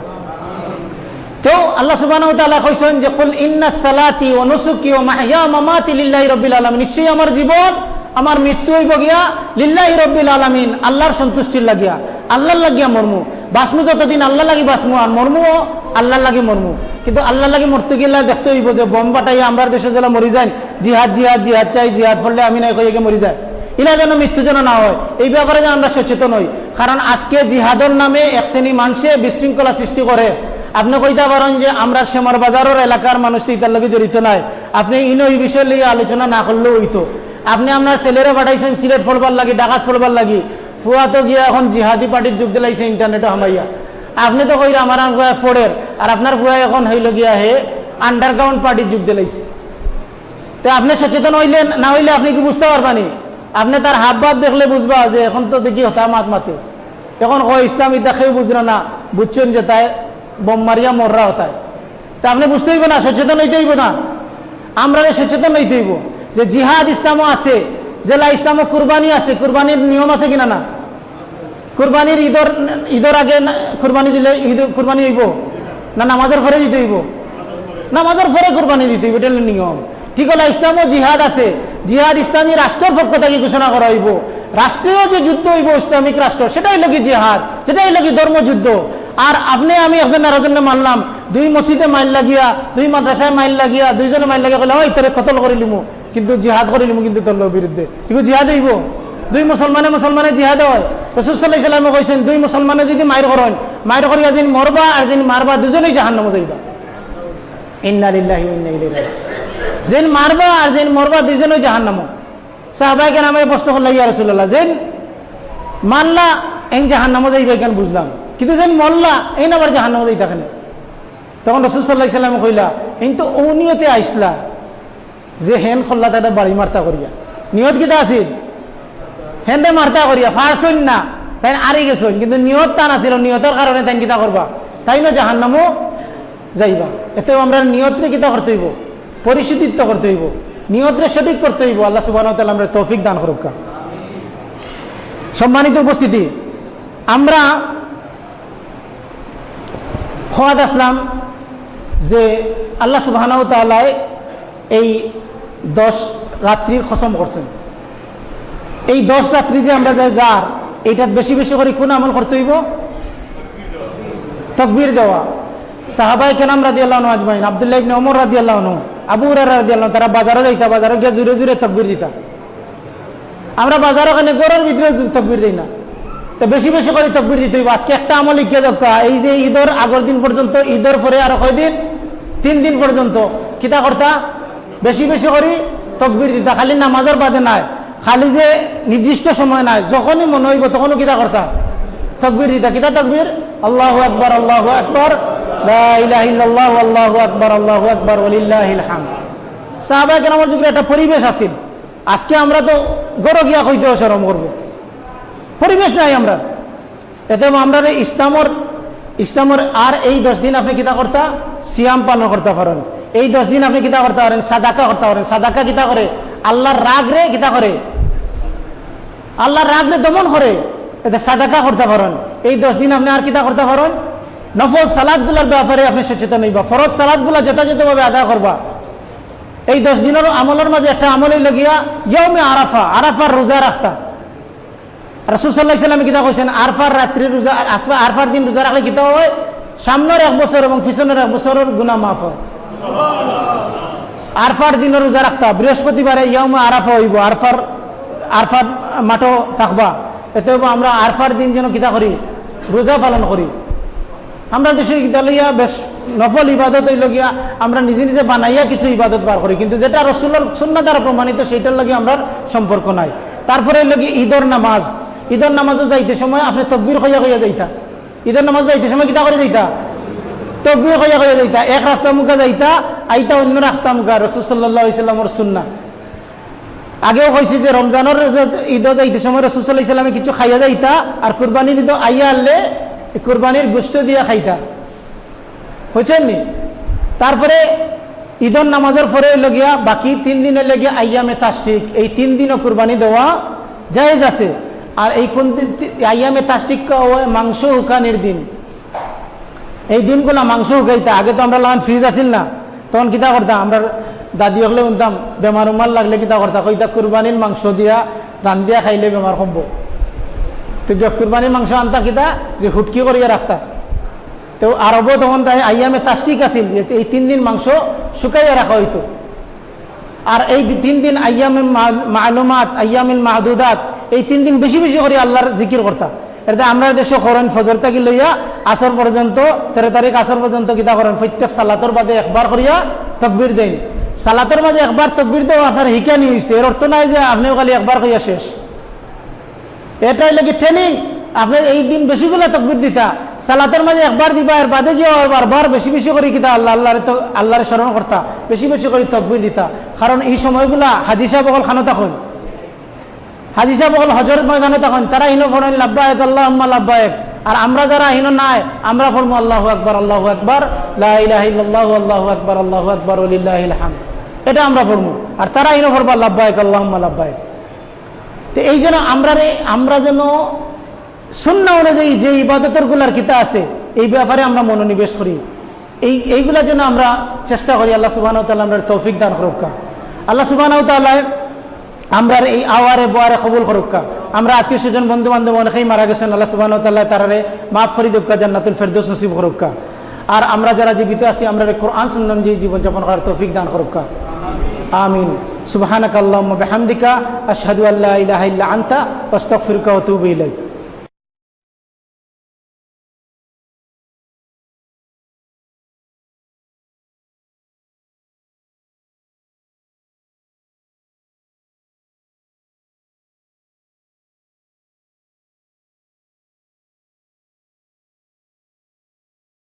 তো আল্লাহ তাআলা কইছেন যে, কুল ইন্না সালাতি ওয়া নুসুকি ওয়া মাহইয়া মামাতি লিল্লাহি রাব্বিল আলামিন। নিশ্চয়ই আমার জীবন, আমার মৃত্যু হইব গিয়া লিল্লাহি রাব্বিল আলামিন, আল্লাহর সন্তুষ্টির লাগিয়া, আল্লাহর লাগিয়া মরমু। বাসমু যতদিন আল্লাহ লাগি বাসমু আর মরমু আল্লাহর লাগি মরমু। কিন্তু আল্লাহ লাগি মরতে গেলে দেখতে হইব যে, বম বাটাইয়া আমরা দেশে যেন মরি যাই, জিহাদ জিহাদ জিহাদ চাই, জিহাদ ফললে আমি নাই কইকে মরি যায়। ইলা যেন মৃত্যু যেন না হয়, এই ব্যাপারে যেন আমরা সচেতন হই। কারণ আজকে জিহাদর নামে এক শ্রেণি মানুষে বিশৃঙ্খলা সৃষ্টি করে। আপনি কইতে পারেন যে আমরা শ্যামর বাজারের এলাকার মানুষ তার লগে জড়িত নাই। আপনি ইনো এই বিষয় লিয়ে আলোচনা না করলেও হইতো। আপনি আপনার ছেলেরা পাঠাইছেন, সিলেট ফলবার লাগি, ডাকাত ফলবার লাগি। ফুয়া তো গিয়া এখন জিহাদি পার্টির যুগ দিলাইছে ইন্টারনেটে হামাইয়া। আপনি তো কইরা আমার ফুয়া ফোরের, আর আপনার ফুয়া এখন হইল গিয়া হে আন্ডারগ্রাউন্ড পার্টির যুগ দিলাইছে। তো আপনি সচেতন হইলেন না হইলে আপনি কি বুঝতে পারবানি? আপনি তার হাব ভাব দেখলে বুঝবা যে এখন তো দেখি হতা মাত মাতে এখন ও ইসলামী দেখেও বুঝরা না, বুঝছেন যে তাই বোম মারিয়া মররা হতায়। তা আপনি বুঝতে হইব না, সচেতন হইতে হইব না। আমরা সচেতন হইতে হইব যে জিহাদ ইসলামও আছে, জেলা ইসলামও কুরবানি আছে, কুরবানির নিয়ম আছে কিনা না? কুরবানির ঈদর ঈদর আগে কুরবানি দিলে ঈদ, কুরবানি হইব? না নামাজের ফরে দিতে হইব? নামাজের ফরে কুরবানি দিতে হইব, এটা নিয়ম। ঠিক হলো, ইসলামও জিহাদ আছে। জিহাদ ইসলামী রাষ্ট্রের পক্ষ থেকে ঘোষণা করা হইব রাষ্ট্রীয় যে যুদ্ধ হইব, ইসলামিক রাষ্ট্র, সেটাই লোক জিহাদ, সেটাই লোক ধর্মযুদ্ধ। আর আপনি, আমি একজন আরেকজনে মানলাম, দুই মসজিদে মাইল লাগিয়া, দুই মাদ্রাসায় মাইল লাগিয়া, দুইজনে মাইল লাগিয়া কইলাম ওই, তোরে কতল করে লিমু? কিন্তু জিহাদ লিমু কিন্তু তোর বিরুদ্ধে। এগুলো জিহাদ হইব। দুই মুসলমানে মুসলমানে জিহাদ হয়। রসুল্লাহ ইসলামে কইছেন, দুই মুসলমানে যদি মায়ের করেন মায়ের করিয়া যেন মরবা আর যেন মারবা, দুজনেই জাহান নামে যাইবা ইন্নালিল্লাহি যেন মারবা আর যেন মরবা, দুইজনেই জাহান নামো সাহবাইকে নামে প্রশ্ন করল, ইয়া রসুল্লাহ যেন মানলা এং জাহান নামো যাইবা কেন বুঝলাম। কিন্তু যেন মল্লা এই না আবার জাহান নামো যাইতা কেন তখন রসুল সাল্লাহ ইসলামে কইলা কিন্তু ও নিয়তে আইসলা, যে হেন খোল্লা তাটা বাড়ি মার্তা করিয়া। নিয়ত কিতা আছিল? হেনতে মার্তা করিয়া ফার্সন না তাই আরি গেছেন কিন্তু নিয়ত তা নাছিল, নিয়তের কারণে তাই কিতা করবা? তাই না জাহান নামও যাইবা। এতেও আমরা নিয়তরে কিতা করতে হইব? পরিশুদ্ধিত্ব করতে হইব। নিয়তরে সঠিক করতে হইব, আল্লাহ সুবাহ আমরা তৌফিক দান করুকা সম্মানিত উপস্থিতি, আমরা খোয়াদ আসলাম যে আল্লাহ সুবাহ এই দশ রাত্রির খসম করছেন। এই দশ রাত্রি যে আমরা যাই যার এইটাত বেশি বেশি করে কোন আমল করতে হইব? তকবির দেওয়া। সাহাবাই কেনাম রাজি আল্লাহ আজমাইন, আবদুল্লাহ ইবনে ওমর রাজি আল্লাহ আবু আল্লাহ তারা বাজারে যাইতা বাজারে গিয়ে জুড়ে জুড়ে তকবির দিতা। আমরা বাজার ওখানে গরুর ভিতরে তকবির দিই না। তো বেশি বেশি করে তকবির দিতে হইব। আজকে একটা আমল লিখিয়ে দরকার এই যে ঈদর আগের দিন পর্যন্ত, ঈদর পরে আরও কয়দিন? তিন দিন পর্যন্ত। কিতা করতা? বেশি বেশি করি তকবির দিতা। খালি নামাজের বাদে নাই। খালি যে নির্দিষ্ট সময় নাই। যখনই মনে হইব তখনও কিতা করতা? তকবির দিতা। কিতা তকবির? আল্লাহ আকবর আল্লাহ আকবর। যুগের একটা পরিবেশ আছিল আজকে আমরা তো গড় গিয়া কইতেও সরম করব। পরিবেশ নাই আমরা। এতে আমরা ইসলামর ইসলামর আর এই দশ দিন আপনি কিতা করতা? সিয়াম পালন করতে পারেন। এই দশ দিন আপনি কিতা করতে পারেন সাদাকা করতে পারেন সাদাকা কিতা করে? আল্লাহর রাগ রে কিতা করে? আল্লাহর রাগ রে দমন করে। এতে সাদাকা করতে পারেন। এই দশ দিন আপনি আর কিতা করতে পারেন? নফল সালাদগুলোর ব্যাপারে আপনি সচেতন হইবা। ফরজ সালাদগুলো যথাযথভাবে আদায় করবা। এই দশ দিনের আমলের মাঝে একটা আমলে লগিয়া ইয়মে আরাফা, আরাফার রোজা রাখতা। রসুল্লাহ ইসলামে কিতা কৈছেন আরফার রাত্রি রোজা আসফা আরফার দিন রোজা রাখলে কিতা হয়, সামনের এক বছর এবং পিছনের এক বছরের গুণা মাফ হয়। আরফার দিন রোজা রাখতা, বৃহস্পতিবারে ইয়মে আরাফা হইব, আরফার আরফার মাঠও থাকবা। এতে আমরা আরফার দিন যেন কিতা করি, রোজা পালন করি। আমরা দেশে গীতা লইয়া বেশ নফল ইবাদত হইল গিয়া আমরা নিজে নিজে বানাইয়া কিছু ইবাদত বার করি। কিন্তু যেটা রসুল্লার সুন্না দ্বারা প্রমাণিত, সেইটার লগে আমরা সম্পর্ক নাই। তারপরে গিয়ে ঈদর নামাজ। ঈদর নামাজও যাইতে সময় আপনি তকবির হইয়া হইয়া যাইতা। ঈদের নামাজ যাইতে সময় কিতা করে যাইতা। তকবির হইয়া হইয়া যাইতা। এক রাস্তা মুখা যাইতা, আইতা অন্য রাস্তা মুখা। রসুল সাল্লাহ ইসলামর সুন্না আগেও কইছে যে রমজানের ঈদ যাইতে সময় রসুল্লাহ ইসলামে কিছু খাইয়া যাইতা, আর কুরবানির ঈদ আইয়া আনলে কোরবানির গোস্ত দিয়া খাইতা। বুঝছেন নি? তারপরে ঈদর নামাজের পরে লগিয়া বাকি তিন দিনের লেগিয়া আইয়ামে তাস্টিক এই তিন দিনও কোরবানি দেওয়া জায়েজ আছে। আর এই কোন আইয়ামে তাস্টিক মাংস হুকানির দিন। এই দিনগুলা মাংস হুকাইতা আগে তো আমরা লাগান ফ্রিজ আসিল না। তখন কিতা করতাম আমরা দাদি হলে শুনতাম বেমার উমার লাগলে কিতা করতাম কইতা কোরবানির মাংস দিয়া রান্ধিয়া খাইলে বেমার সম্ভব তো কুরবানির মাংস আনতা কিতা, যে হুটকি করিয়া রাখতা তো আরবও তখন তাই আইয়ামে তাস্তিক আছিল, যে এই তিন দিন মাংস শুকাইয়া রাখা হইতো আর এই তিন দিন আইয়ামে মালুমাত আইয়ামিল মাহদুদাত, এই তিন দিন বেশি বেশি করে আল্লাহর জিকির করতা এটা আমরা দেশে করেন ফজর থাকি লইয়া আসর পর্যন্ত তেরো তারিখ আসর পর্যন্ত কিতা করেন প্রত্যেক সালাতর বাদে একবার করিয়া তকবির দেন সালাতর মাঝে একবার তকবির দেওয়া আপনার হিকানি হয়েছে এর অর্থ নাই যে আপনিও খালি একবার করিয়া শেষ। এটাই লাগে ট্রেনিং আপনি এই দিন বেশিগুলো তকবির দিতা। সালাতের মাঝে একবার দিবা, এর বাদে গিয়ে বারবার বেশি বেশি করে কিতা, আল্লাহ আল্লাহর আল্লাহর স্মরণ করতা। বেশি বেশি করে তকবির দিতা। কারণ এই সময়গুলা হাজি সাহেব অকল খানো তখন। হাজি সাহেব অকল হজরত ময়দানে তখন। তারা হিনো ফোন লাভবায়ক আল্লাহ লাভবায়ক আর আমরা যারা হিনো নাই, আমরা ফরমু, আল্লাহ আকবর আল্লাহ আকবর। আল্লাহ আল্লাহ আকবর আল্লাহ আকবর হাম এটা আমরা ফরমু। আর তারা হিনো ফরবা লাভবায়ক আল্লাহ লাভবায়ক তো এই যেন আমরা রে আমরা যেন শূন্য অনুযায়ী যে ইবাদতেরগুলার কিতা আছে, এই ব্যাপারে আমরা মনোনিবেশ করি। এই এইগুলা যেন আমরা চেষ্টা করি আল্লাহ সুবাহ আমরা তৌফিক দান করুকা আল্লাহ সুবাহ আমরা এই আওয়ারে বোয়ারে কবুল করুকা আমরা আত্মীয় স্বজন বন্ধু বান্ধব অনেকেই মারা গেছেন, আল্লাহ সুবাহ তারারে মাফ ফরিদুকা জান্নাতুল ফেরদৌস নসিব করুকা আর আমরা যারা জীবিত আছি আমরা কোরআন সুন্দর জীবনযাপন করার তৌফিক দান করুকা আমিন। সুবহানাক আল্লাহ বিহামদিকা আশহাদু আল্লাহ ইলাহা ইল্লা আনতা আস্তাগফিরুকা ওয়া আতুবু